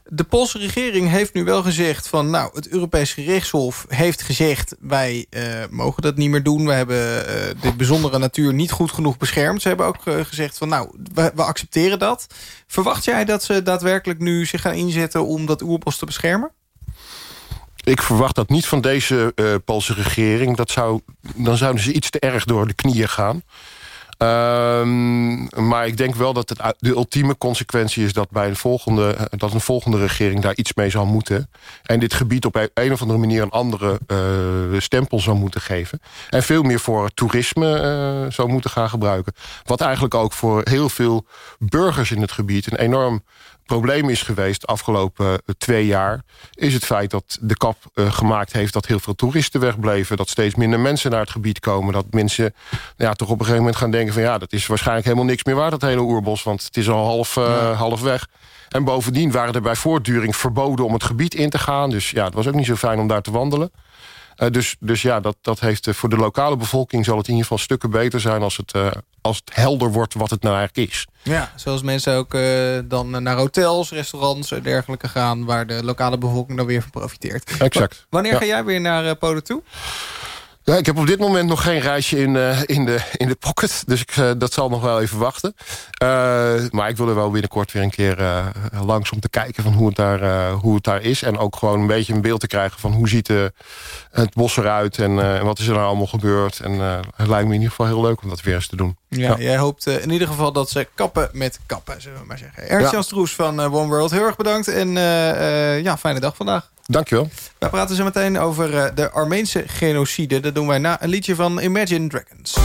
De Poolse regering heeft nu wel gezegd van... nou, het Europees gerechtshof heeft gezegd... wij uh, mogen dat niet meer doen. We hebben uh, de bijzondere natuur niet goed genoeg beschermd. Ze hebben ook uh, gezegd van nou, we, we, accepteren dat. Verwacht jij dat ze daadwerkelijk nu zich gaan inzetten... om dat oerbos te beschermen? Ik verwacht dat niet van deze Poolse regering. Dat zou, dan zouden ze iets te erg door de knieën gaan. Um, maar ik denk wel dat het de ultieme consequentie is... dat, bij een volgende, eh, dat een volgende regering daar iets mee zal moeten. En dit gebied op een of andere manier... een andere uh, stempel zou moeten geven. En veel meer voor toerisme uh, zou moeten gaan gebruiken. Wat eigenlijk ook voor heel veel burgers in het gebied... een enorm probleem is geweest de afgelopen eh, twee jaar... is het feit dat de kap uh, gemaakt heeft dat heel veel toeristen wegbleven... dat steeds minder mensen naar het gebied komen. Dat mensen ja, toch op een gegeven moment gaan denken van... ja, dat is waarschijnlijk helemaal niks meer waard, dat hele oerbos... want het is al half, uh, ja. half weg. En bovendien waren er bij voortduring verboden om het gebied in te gaan. Dus ja, het was ook niet zo fijn om daar te wandelen. Uh, dus, dus ja, dat, dat heeft, uh, voor de lokale bevolking zal het in ieder geval stukken beter zijn... als het, uh, als het helder wordt wat het nou eigenlijk is. Ja, zoals mensen ook dan naar hotels, restaurants en dergelijke gaan... waar de lokale bevolking dan weer van profiteert. Exact. Wanneer ja. ga jij weer naar Polen toe? Ja, ik heb op dit moment nog geen reisje in, uh, in, de, in de pocket. Dus ik, uh, dat zal nog wel even wachten. Uh, maar ik wil er wel binnenkort weer een keer langs om te kijken van hoe het, daar, hoe het daar is. En ook gewoon een beetje een beeld te krijgen van hoe ziet het bos eruit. En wat is er nou allemaal gebeurd. En het lijkt me in ieder geval heel leuk om dat weer eens te doen. Ja, ja. jij hoopt in ieder geval dat ze kappen met kappen, zullen we maar zeggen. Ernst-Jan ja. Stroes van One World, heel erg bedankt. En ja, fijne dag vandaag. Dankjewel. Wij praten zo meteen over de Armeense genocide. Dat doen wij na een liedje van Imagine Dragons.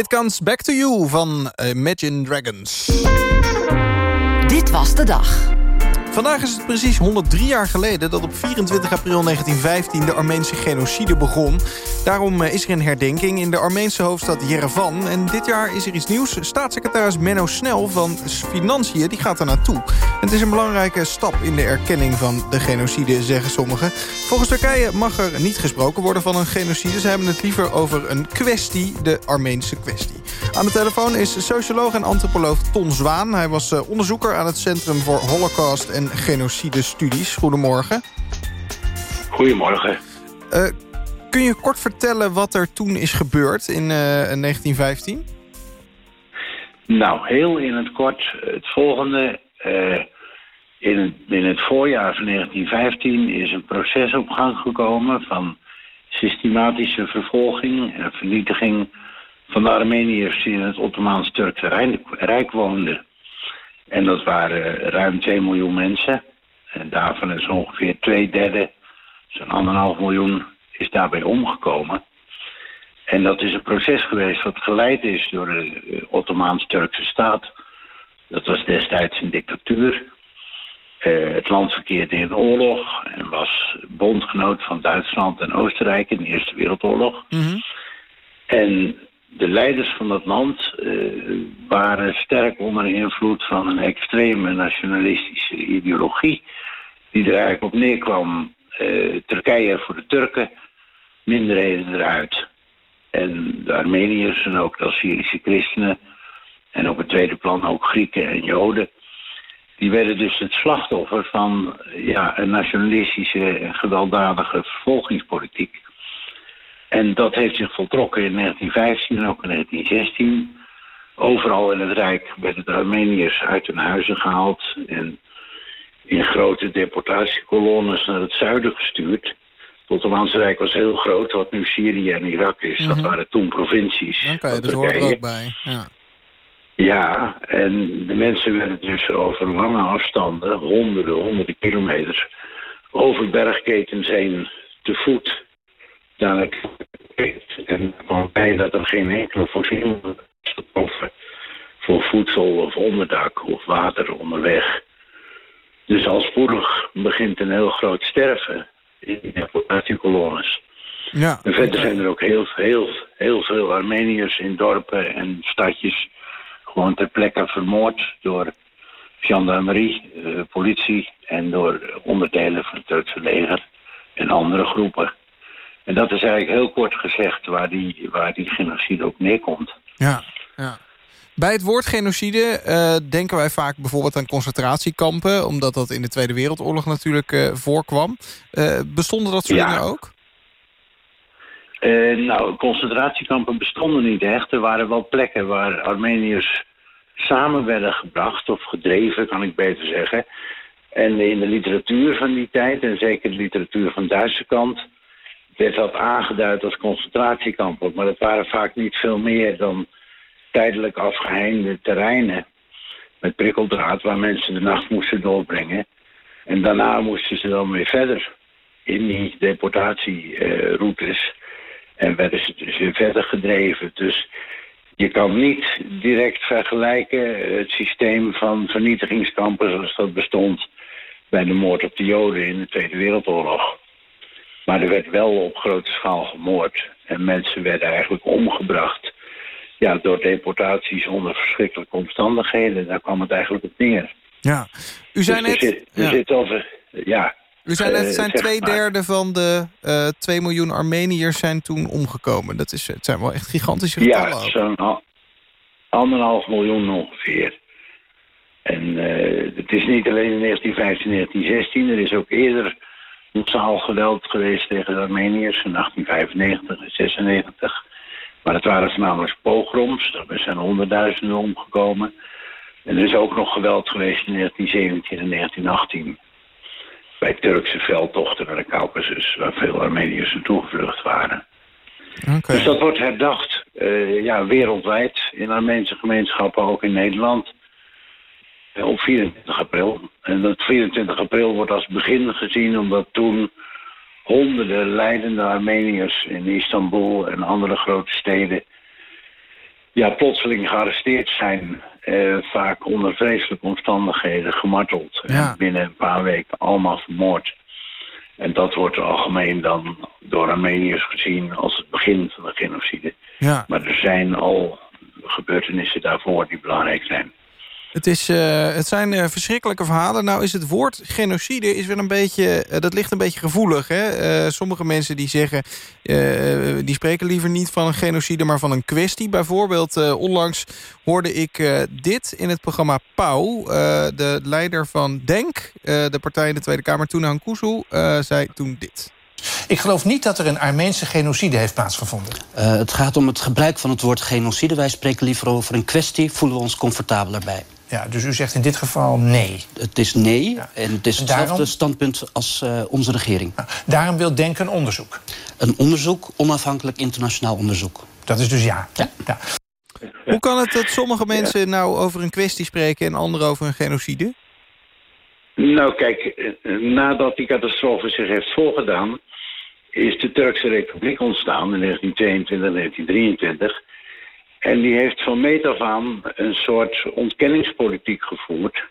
It Comes Back to You van Imagine Dragons. Dit was de dag. Vandaag is het precies 103 jaar geleden dat op 24 april 1915 de Armeense genocide begon. Daarom eh, is er een herdenking in de Armeense hoofdstad Yerevan. En dit jaar is er iets nieuws. Staatssecretaris Menno Snel van Financiën die gaat er naartoe. Het is een belangrijke stap in de erkenning van de genocide, zeggen sommigen. Volgens Turkije mag er niet gesproken worden van een genocide. Ze hebben het liever over een kwestie, de Armeense kwestie. Aan de telefoon is socioloog en antropoloog Ton Zwaan. Hij was eh, onderzoeker aan het Centrum voor Holocaust en Genocide Studies. Goedemorgen. Goedemorgen. Uh, kun je kort vertellen wat er toen is gebeurd in, uh, in 1915? Nou, heel in het kort het volgende. Uh, in, het, in het voorjaar van 1915 is een proces op gang gekomen... van systematische vervolging en vernietiging van de Armeniërs... die in het Ottomaans-Turkse Rijk woonden. En dat waren ruim 2 miljoen mensen. En daarvan is ongeveer twee derde, zo'n anderhalf miljoen, is daarbij omgekomen. En dat is een proces geweest wat geleid is door de eh, Ottomaans-Turkse staat. Dat was destijds een dictatuur. Uh, het land verkeerde in oorlog en was bondgenoot van Duitsland en Oostenrijk in de Eerste Wereldoorlog. Mm -hmm. En de leiders van dat land uh, waren sterk onder invloed van een extreme nationalistische ideologie. Die er eigenlijk op neerkwam, uh, Turkije voor de Turken, minderheden eruit. En de Armeniërs en ook de Assyrische christenen en op het tweede plan ook Grieken en Joden. Die werden dus het slachtoffer van ja, een nationalistische en gewelddadige vervolgingspolitiek. En dat heeft zich voltrokken in 1915 en ook in 1916. Overal in het Rijk werden de Armeniërs uit hun huizen gehaald... en in grote deportatiekolonnes naar het zuiden gestuurd. Het Ottomaanse Rijk was heel groot, wat nu Syrië en Irak is. Dat mhm. waren toen provincies. Oké, okay, dat hoort er ook bij. Ja. ja, en de mensen werden dus over lange afstanden, honderden, honderden kilometers... over bergketens heen te voet het en kwam bij dat er geen enkele voorziening was voor voedsel of onderdak of water onderweg. Dus al spoedig begint een heel groot sterven in die deportatiekolonnes. Ja, en verder zijn er ook heel, heel, heel veel Armeniërs in dorpen en stadjes gewoon ter plekke vermoord door gendarmerie, eh, politie en door onderdelen van het Turkse leger en andere groepen. En dat is eigenlijk heel kort gezegd waar die, waar die genocide op neerkomt. Ja, ja. Bij het woord genocide uh, denken wij vaak bijvoorbeeld aan concentratiekampen... omdat dat in de Tweede Wereldoorlog natuurlijk uh, voorkwam. Uh, bestonden dat soort ja. dingen ook? nou, concentratiekampen bestonden niet echt. Er waren wel plekken waar Armeniërs samen werden gebracht... of gedreven, kan ik beter zeggen. En in de literatuur van die tijd, en zeker de literatuur van de Duitse kant werd dat aangeduid als concentratiekampen. Maar het waren vaak niet veel meer dan tijdelijk afgeheimde terreinen met prikkeldraad waar mensen de nacht moesten doorbrengen. En daarna moesten ze dan weer verder in die deportatieroutes. en werden ze dus weer verder gedreven. Dus je kan niet direct vergelijken het systeem van vernietigingskampen zoals dat bestond bij de moord op de Joden in de Tweede Wereldoorlog. Maar er werd wel op grote schaal gemoord. En mensen werden eigenlijk omgebracht ja, door deportaties onder verschrikkelijke omstandigheden. Daar kwam het eigenlijk op neer. Ja, u zei dus net... Zit, er ja. zit over, ja, u zei net, het zijn uh, twee derde van de uh, 2 miljoen Armeniërs zijn toen omgekomen. Dat is, het zijn wel echt gigantische getallen. Ja, zo'n anderhalf miljoen ongeveer. En uh, het is niet alleen in 1915, 1916. Er is ook eerder massaal geweld geweest tegen de Armeniërs in 1895 en 96. Maar het waren voornamelijk pogroms. Er zijn honderdduizenden omgekomen. En er is ook nog geweld geweest in 1917 en 1918. Bij Turkse veldtochten naar de Caucasus, waar veel Armeniërs naartoe gevlucht waren. Okay. Dus dat wordt herdacht uh, ja, wereldwijd in Armeense gemeenschappen, ook in Nederland op 24 april. En dat 24 april wordt als begin gezien omdat toen honderden leidende Armeniërs in Istanbul en andere grote steden ja, plotseling gearresteerd zijn. eh, vaak onder vreselijke omstandigheden gemarteld. Ja. En binnen een paar weken allemaal vermoord. En dat wordt algemeen dan door Armeniërs gezien als het begin van de genocide. Ja. Maar er zijn al gebeurtenissen daarvoor die belangrijk zijn. Het, is, eh, het zijn eh, verschrikkelijke verhalen. Nou is het woord genocide is wel een beetje, eh, dat ligt een beetje gevoelig. Hè? Eh, sommige mensen die zeggen, eh, die spreken liever niet van een genocide, maar van een kwestie. Bijvoorbeeld eh, onlangs hoorde ik eh, dit in het programma Pauw. Eh, de leider van DENK, eh, de partij in de Tweede Kamer, Tuna Kuzu, eh zei toen dit. Ik geloof niet dat er een Armeense genocide heeft plaatsgevonden. Uh, het gaat om het gebruik van het woord genocide. Wij spreken liever over een kwestie, voelen we ons comfortabeler bij. Ja, dus u zegt in dit geval nee. Het is nee, ja. en het is En hetzelfde daarom? standpunt als uh, onze regering. Nou, daarom wil Denken een onderzoek. Een onderzoek, onafhankelijk internationaal onderzoek. Dat is dus ja. ja. ja. Hoe kan het dat sommige mensen nou over een kwestie spreken... en anderen over een genocide? Nou kijk, eh, nadat die catastrofe zich heeft voorgedaan... is de Turkse Republiek ontstaan in 1922, 1923... En die heeft van meet af aan een soort ontkenningspolitiek gevoerd.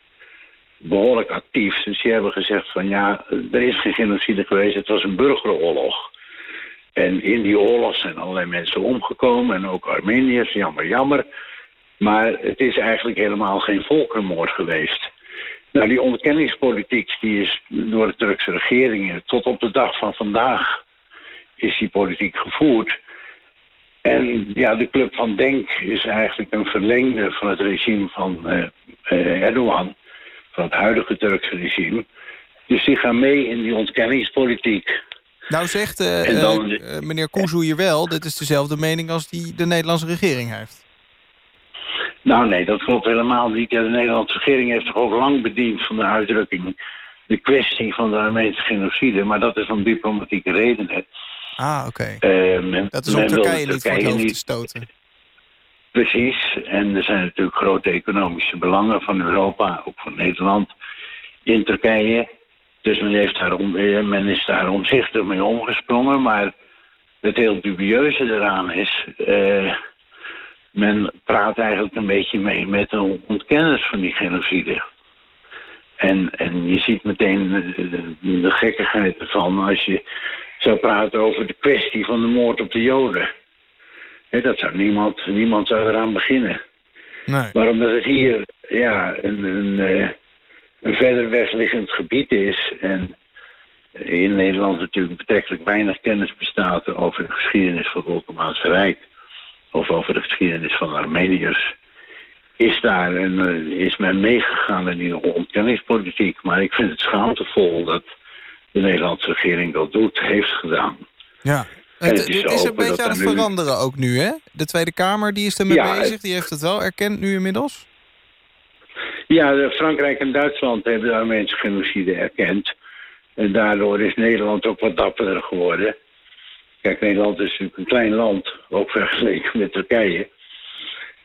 Behoorlijk actief. Dus die hebben gezegd van ja, er is geen genocide geweest. Het was een burgeroorlog. En in die oorlog zijn allerlei mensen omgekomen. En ook Armeniërs, jammer, jammer. Maar het is eigenlijk helemaal geen volkerenmoord geweest. Nou, die ontkenningspolitiek die is door de Turkse regering... tot op de dag van vandaag is die politiek gevoerd... En ja, de Club van Denk is eigenlijk een verlengde van het regime van uh, uh, Erdogan, van het huidige Turkse regime. Dus die gaan mee in die ontkenningspolitiek. Nou zegt uh, dan, meneer Kuzu hier wel, dit is dezelfde mening als die de Nederlandse regering heeft. Nou nee, dat klopt helemaal niet. Ja, de Nederlandse regering heeft zich ook lang bediend van de uitdrukking... de kwestie van de Armeense genocide, maar dat is om diplomatieke redenen. Ah, oké. Okay. Uh, dat is om Turkije niet voor het hoofd te stoten. Precies. En er zijn natuurlijk grote economische belangen van Europa, ook van Nederland, in Turkije. Dus men, heeft daar om, men is daar omzichtig mee omgesprongen. Maar het heel dubieuze eraan is... Uh, men praat eigenlijk een beetje mee met de ontkenners van die genocide. En, en je ziet meteen de, de, de gekkigheid ervan als je zou praten over de kwestie van de moord op de Joden. He, dat zou niemand, niemand zou eraan beginnen. Nee. Maar omdat het hier ja, een, een, een verder wegliggend gebied is... en in Nederland natuurlijk betrekkelijk weinig kennis bestaat... over de geschiedenis van het Ottomaanse Rijk... of over de geschiedenis van de Armeniërs... is, daar een, is men meegegaan in die ontkenningspolitiek. Maar ik vind het schaamtevol dat de Nederlandse regering dat doet, heeft gedaan. Ja, het, het is, is een beetje aan het veranderen nu... ook nu, hè? De Tweede Kamer die is ermee ja, bezig, die heeft het wel erkend nu inmiddels? Ja, Frankrijk en Duitsland hebben de Armeense genocide erkend. En daardoor is Nederland ook wat dapperder geworden. Kijk, Nederland is natuurlijk een klein land, ook vergeleken met Turkije.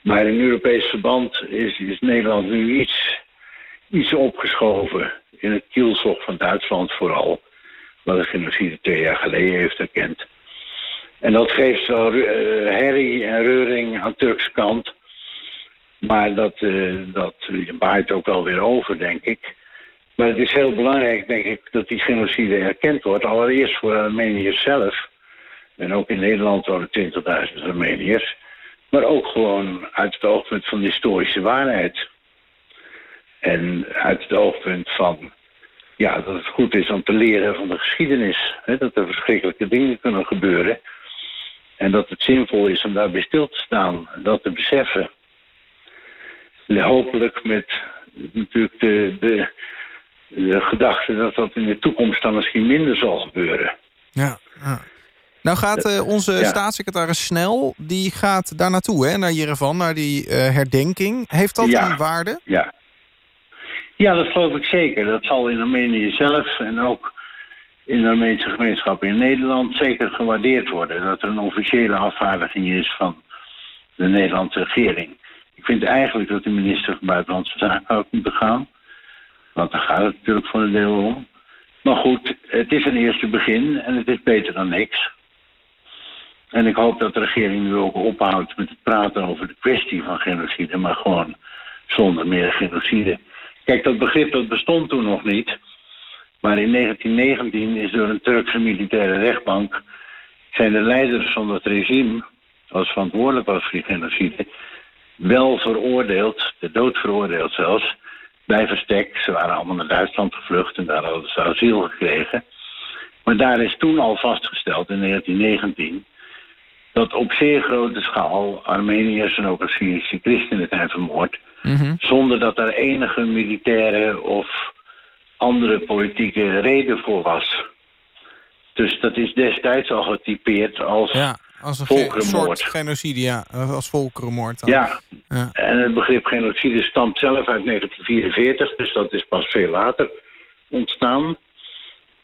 Maar in Europees verband is, is Nederland nu iets, iets opgeschoven in het kielzog van Duitsland vooral. Wat de genocide twee jaar geleden heeft erkend. En dat geeft wel uh, herrie en reuring aan de Turkse kant. Maar dat, uh, dat waait ook wel weer over, denk ik. Maar het is heel belangrijk, denk ik, dat die genocide erkend wordt. Allereerst voor Armeniërs zelf. En ook in Nederland worden 20.000 Armeniërs. Maar ook gewoon uit het oogpunt van de historische waarheid. En uit het oogpunt van ja, dat het goed is om te leren van de geschiedenis. Hè, dat er verschrikkelijke dingen kunnen gebeuren. En dat het zinvol is om daarbij stil te staan. En dat te beseffen. Hopelijk met natuurlijk de, de, de gedachte dat dat in de toekomst dan misschien minder zal gebeuren. Ja, ja. Nou gaat uh, onze ja. staatssecretaris Snel, die gaat daar naartoe, hè, naar Jerevan, naar die uh, herdenking. Heeft dat ja. een waarde? Ja. Ja, dat geloof ik zeker. Dat zal in Armenië zelf en ook in de Armeense gemeenschap in Nederland zeker gewaardeerd worden. Dat er een officiële afvaardiging is van de Nederlandse regering. Ik vind eigenlijk dat de minister van Buitenlandse Zaken ook moet gaan. Want daar gaat het natuurlijk voor een deel om. Maar goed, het is een eerste begin en het is beter dan niks. En ik hoop dat de regering nu ook ophoudt met het praten over de kwestie van genocide, maar gewoon zonder meer genocide. Kijk, dat begrip dat bestond toen nog niet. Maar in 1919 is door een Turkse militaire rechtbank zijn de leiders van dat regime, als verantwoordelijk was voor die genocide, wel veroordeeld, de dood veroordeeld zelfs, bij verstek. Ze waren allemaal naar Duitsland gevlucht en daar hadden ze asiel gekregen. Maar daar is toen al vastgesteld in 1919 dat op zeer grote schaal Armeniërs en ook Assyrische christenen zijn vermoord. Mhm. Zonder dat er enige militaire of andere politieke reden voor was. Dus dat is destijds al getypeerd als Ja, als een volkerenmoord. soort genocide, ja. Als volkerenmoord dan. Ja, Ja. en het begrip genocide stamt zelf uit 1944, dus dat is pas veel later ontstaan.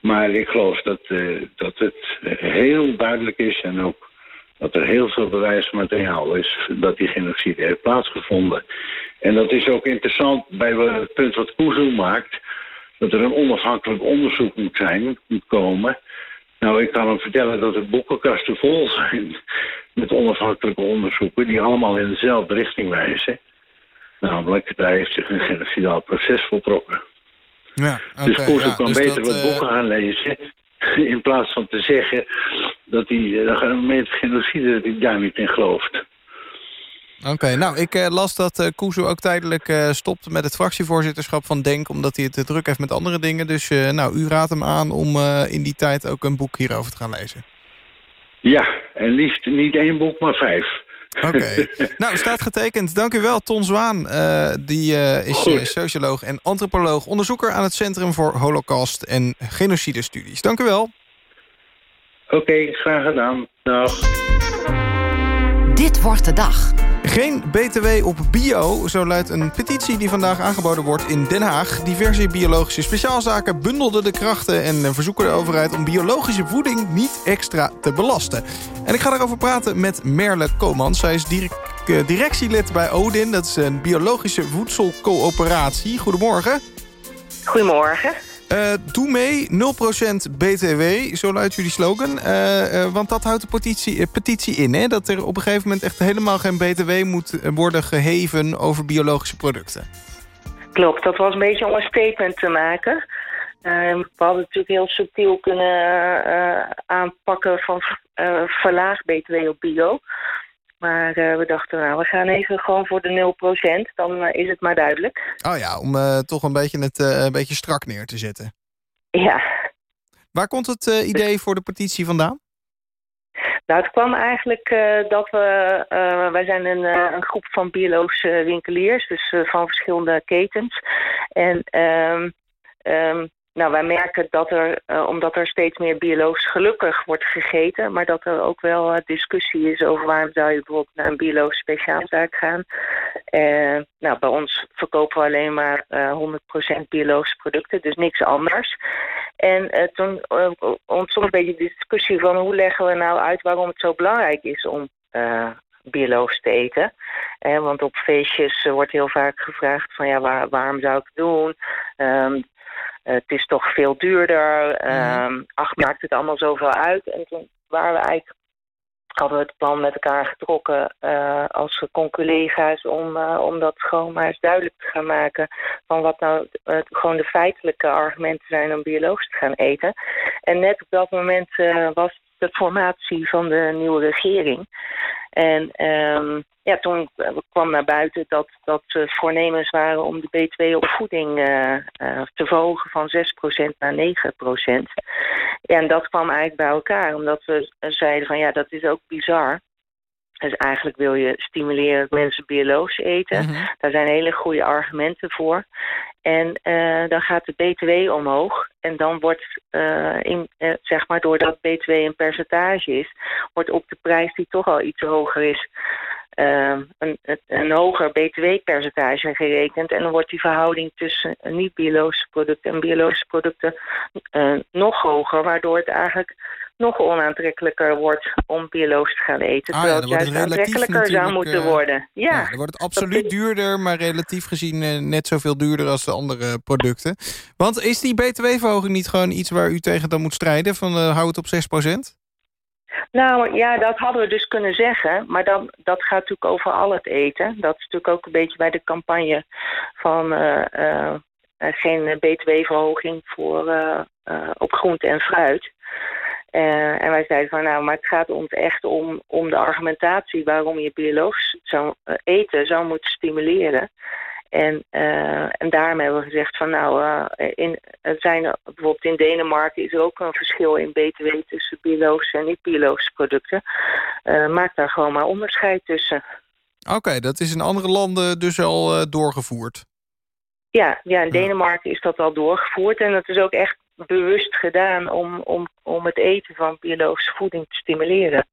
Maar ik geloof dat, eh, dat het heel duidelijk is en ook dat er heel veel bewijsmateriaal is dat die genocide heeft plaatsgevonden. En dat is ook interessant bij het punt wat Kuzu maakt, dat er een onafhankelijk onderzoek moet zijn, moet komen. Nou, ik kan hem vertellen dat de boekenkasten vol zijn met onafhankelijke onderzoeken die allemaal in dezelfde richting wijzen. Namelijk, daar heeft zich een genocidaal proces voltrokken. Ja, dus ja, kan dus beter dat, wat eh, boeken gaan lezen [LAUGHS] in plaats van te zeggen dat hij uh, met genocide dat hij daar niet in gelooft. Oké, nou, ik eh, las dat eh Kuzu ook tijdelijk eh, stopt met het fractievoorzitterschap van DENK... omdat hij het te druk heeft met andere dingen. Dus eh, nou, u raadt hem aan om eh, in die tijd ook een boek hierover te gaan lezen. Ja, en liefst niet één boek, maar vijf. Oké. [LAUGHS] nou, staat getekend. Dank u wel, Ton Zwaan. Uh, die uh, is uh, socioloog en antropoloog. Onderzoeker aan het Centrum voor Holocaust en Genocide Studies. Dank u wel. Oké, okay, graag gedaan. Dag. Dit wordt de dag. Geen BTW op bio, zo luidt een petitie die vandaag aangeboden wordt in Den Haag. Diverse biologische speciaalzaken bundelden de krachten en verzoeken de overheid om biologische voeding niet extra te belasten. En ik ga daarover praten met Merle Komans. Zij is direct, directielid bij Odin, dat is een biologische voedselcoöperatie. Goedemorgen. Goedemorgen. Uh, doe mee, 0% BTW, zo luidt jullie slogan. Uh, uh, want dat houdt de petitie, petitie in, hè? dat er op een gegeven moment echt helemaal geen BTW moet worden geheven over biologische producten. Klopt, dat was een beetje om een statement te maken. we hadden natuurlijk heel subtiel kunnen aanpakken van verlaag BTW op bio. Maar uh, we dachten, nou, we gaan even gewoon voor de 0%. Dan uh, is het maar duidelijk. Oh ja, om uh, toch een beetje het een beetje strak neer te zetten. Ja. Waar komt het idee voor de petitie vandaan? Nou, het kwam eigenlijk dat we... wij zijn een, een, groep van biologische winkeliers. Dus van verschillende ketens. En... Um, um, nou, wij merken dat er, uh, omdat er steeds meer biologisch gelukkig wordt gegeten... maar dat er ook wel uh, discussie is over waarom zou je bijvoorbeeld naar een biologisch speciaalzaak gaan. Uh, nou, bij ons verkopen we alleen maar 100% biologische producten, dus niks anders. En toen ontstond een beetje de discussie van hoe leggen we nou uit waarom het zo belangrijk is om biologisch te eten. Eh, want op feestjes wordt heel vaak gevraagd van ja, waar, waarom zou ik het doen? Um, het is toch veel duurder. Um, ach, maakt het allemaal zoveel uit? En toen waren we eigenlijk, hadden we het plan met elkaar getrokken uh, als conculega's om, uh, om dat gewoon maar eens duidelijk te gaan maken van wat nou uh, gewoon de feitelijke argumenten zijn om biologisch te gaan eten. En net op dat moment was de formatie van de nieuwe regering. En um, ja, toen kwam naar buiten dat, dat uh, voornemens waren om de BTW op voeding uh, uh, te verhogen van 6% naar 9%. Ja, en dat kwam eigenlijk bij elkaar, omdat we zeiden van ja, dat is ook bizar. Dus eigenlijk wil je stimuleren dat mensen biologisch eten. Mm -hmm. Daar zijn hele goede argumenten voor. En uh, dan gaat de BTW omhoog. En dan wordt, uh, in, uh, zeg maar, doordat BTW een percentage is, wordt op de prijs die toch al iets hoger is, een, een hoger BTW-percentage gerekend. En dan wordt die verhouding tussen niet-biologische producten en biologische producten nog hoger, waardoor het eigenlijk nog onaantrekkelijker wordt om biologisch te gaan eten. Ah, terwijl ja, het juist aantrekkelijker zou moeten worden. Ja. ja. dan wordt het absoluut duurder, maar relatief gezien uh, net zoveel duurder als de andere producten. Want is die btw-verhoging niet gewoon iets waar u tegen dan moet strijden? Van uh, hou het op 6%? Nou ja, dat hadden we dus kunnen zeggen. Maar dan, dat gaat natuurlijk over al het eten. Dat is natuurlijk ook een beetje bij de campagne van uh, uh, geen btw-verhoging voor uh, op groente en fruit. En wij zeiden van nou, maar het gaat ons echt om, om de argumentatie waarom je biologisch zou eten zou moeten stimuleren. En, uh, en daarom hebben we gezegd van nou, uh, in, het zijn, bijvoorbeeld in Denemarken is er ook een verschil in btw tussen biologische en niet-biologische producten. Maak daar gewoon maar onderscheid tussen. Oké, dat is in andere landen dus al doorgevoerd? Ja, ja, in Denemarken is dat al doorgevoerd en dat is ook echt bewust gedaan om, om, om het eten van biologische voeding te stimuleren.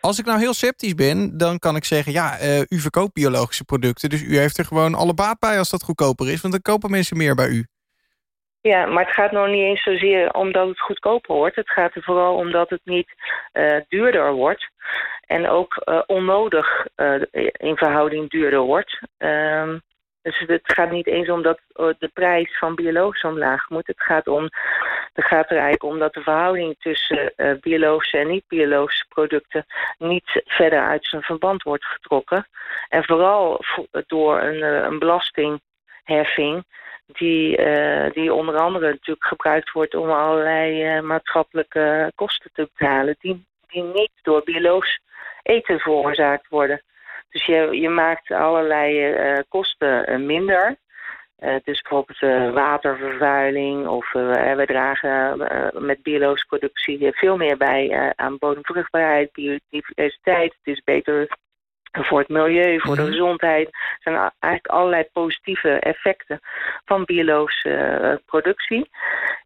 Als ik nou heel sceptisch ben, dan kan ik zeggen... ja, uh, u verkoopt biologische producten, dus u heeft er gewoon alle baat bij... als dat goedkoper is, want dan kopen mensen meer bij u. Ja, maar het gaat nog niet eens zozeer omdat het goedkoper wordt. Het gaat er vooral om dat het niet uh, duurder wordt. En ook uh, onnodig in verhouding duurder wordt. Ehm, dus het gaat niet eens om dat de prijs van biologisch omlaag moet. Het gaat, om, het gaat er eigenlijk om dat de verhouding tussen uh, biologische en niet-biologische producten niet verder uit zijn verband wordt getrokken. En vooral door een, een belastingheffing die, die onder andere natuurlijk gebruikt wordt om allerlei maatschappelijke kosten te betalen die, die niet door biologisch eten veroorzaakt worden. Dus je, je maakt allerlei uh, kosten minder. Uh, dus bijvoorbeeld uh, watervervuiling of we dragen met biologische productie veel meer bij aan bodemvruchtbaarheid, biodiversiteit. Het is beter voor het milieu, voor de gezondheid. Er zijn eigenlijk allerlei positieve effecten van biologische productie.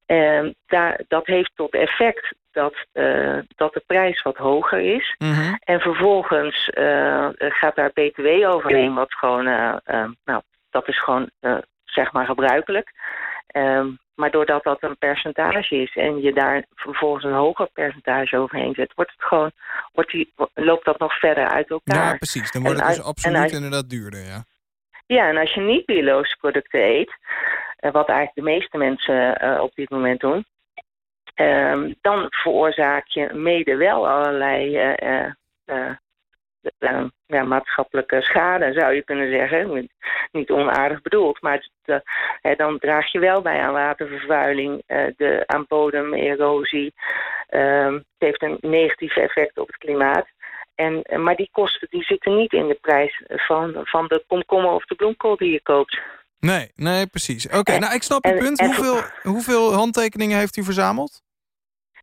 En daar, dat heeft tot effect dat, uh, dat de prijs wat hoger is. Mm -hmm. En vervolgens uh, gaat daar btw overheen, wat gewoon, uh, nou, dat is gewoon, zeg maar, gebruikelijk. Um, maar doordat dat een percentage is en je daar vervolgens een hoger percentage overheen zet, wordt het gewoon, wordt die, loopt dat nog verder uit elkaar. Ja, precies. Dan wordt het dus absoluut inderdaad duurder, ja. Ja, en als je niet biologische producten eet, wat eigenlijk de meeste mensen op dit moment doen, dan veroorzaak je mede wel allerlei uh, uh, ja, maatschappelijke schade, zou je kunnen zeggen. Niet onaardig bedoeld, maar het, dan draag je wel bij aan watervervuiling, de, aan bodemerosie. Um, het heeft een negatief effect op het klimaat. En, maar die kosten die zitten niet in de prijs van, van de komkommer of de bloemkool die je koopt. Nee, nee, precies. Oké, nou ik snap je punt. hoeveel, hoeveel handtekeningen heeft u verzameld?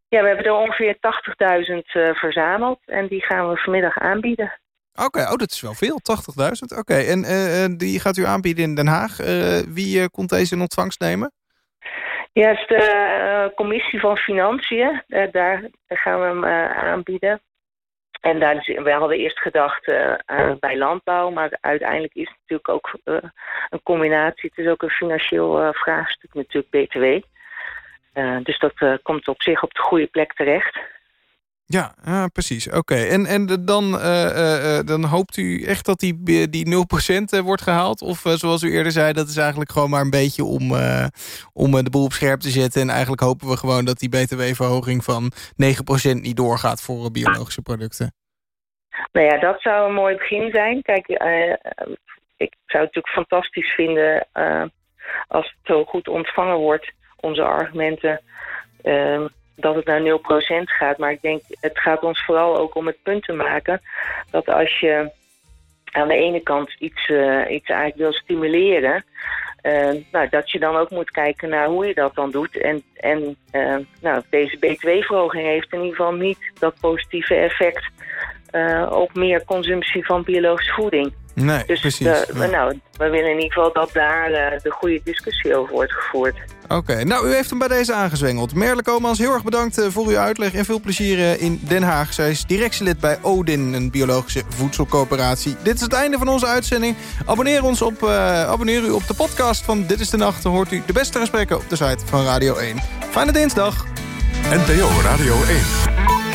Ja, we hebben er ongeveer 80.000 uh, verzameld en die gaan we vanmiddag aanbieden. Oké, okay, oh, dat is wel veel, 80.000. Oké, okay. en uh, die gaat u aanbieden in Den Haag. Uh, wie komt deze in ontvangst nemen? Ja, het is de commissie van Financiën. daar, daar, gaan we hem aanbieden. En daar, we hadden eerst gedacht bij landbouw, maar uiteindelijk is het natuurlijk ook een combinatie. Het is ook een financieel vraagstuk, natuurlijk BTW. Uh, dus dat uh, komt op zich op de goede plek terecht. Ja, ja precies. Oké. En, en dan, uh, dan hoopt u echt dat die, die 0% wordt gehaald? Of zoals u eerder zei, dat is eigenlijk gewoon maar een beetje om, om de boel op scherp te zetten. En eigenlijk hopen we gewoon dat die btw-verhoging van 9% niet doorgaat voor biologische producten. Nou ja, dat zou een mooi begin zijn. Kijk, ik zou het natuurlijk fantastisch vinden als het zo goed ontvangen wordt onze argumenten uh, dat het naar 0% gaat. Maar ik denk, het gaat ons vooral ook om het punt te maken... dat als je aan de ene kant iets, uh, iets eigenlijk wil stimuleren... Uh, nou, dat je dan ook moet kijken naar hoe je dat dan doet. En, en uh, nou, deze btw-verhoging heeft in ieder geval niet dat positieve effect... op meer consumptie van biologische voeding. Nee, dus precies. We, nou, we willen in ieder geval dat daar uh, de goede discussie over wordt gevoerd. Oké, okay. nou u heeft hem bij deze aangezwengeld. Merle Komans, heel erg bedankt uh, voor uw uitleg en veel plezier in Den Haag. Zij is directielid bij Odin, een biologische voedselcoöperatie. Dit is het einde van onze uitzending. Abonneer, ons op, abonneer u op de podcast van Dit is de Nacht. Dan hoort u de beste gesprekken op de site van Radio 1. Fijne dinsdag. NPO Radio 1.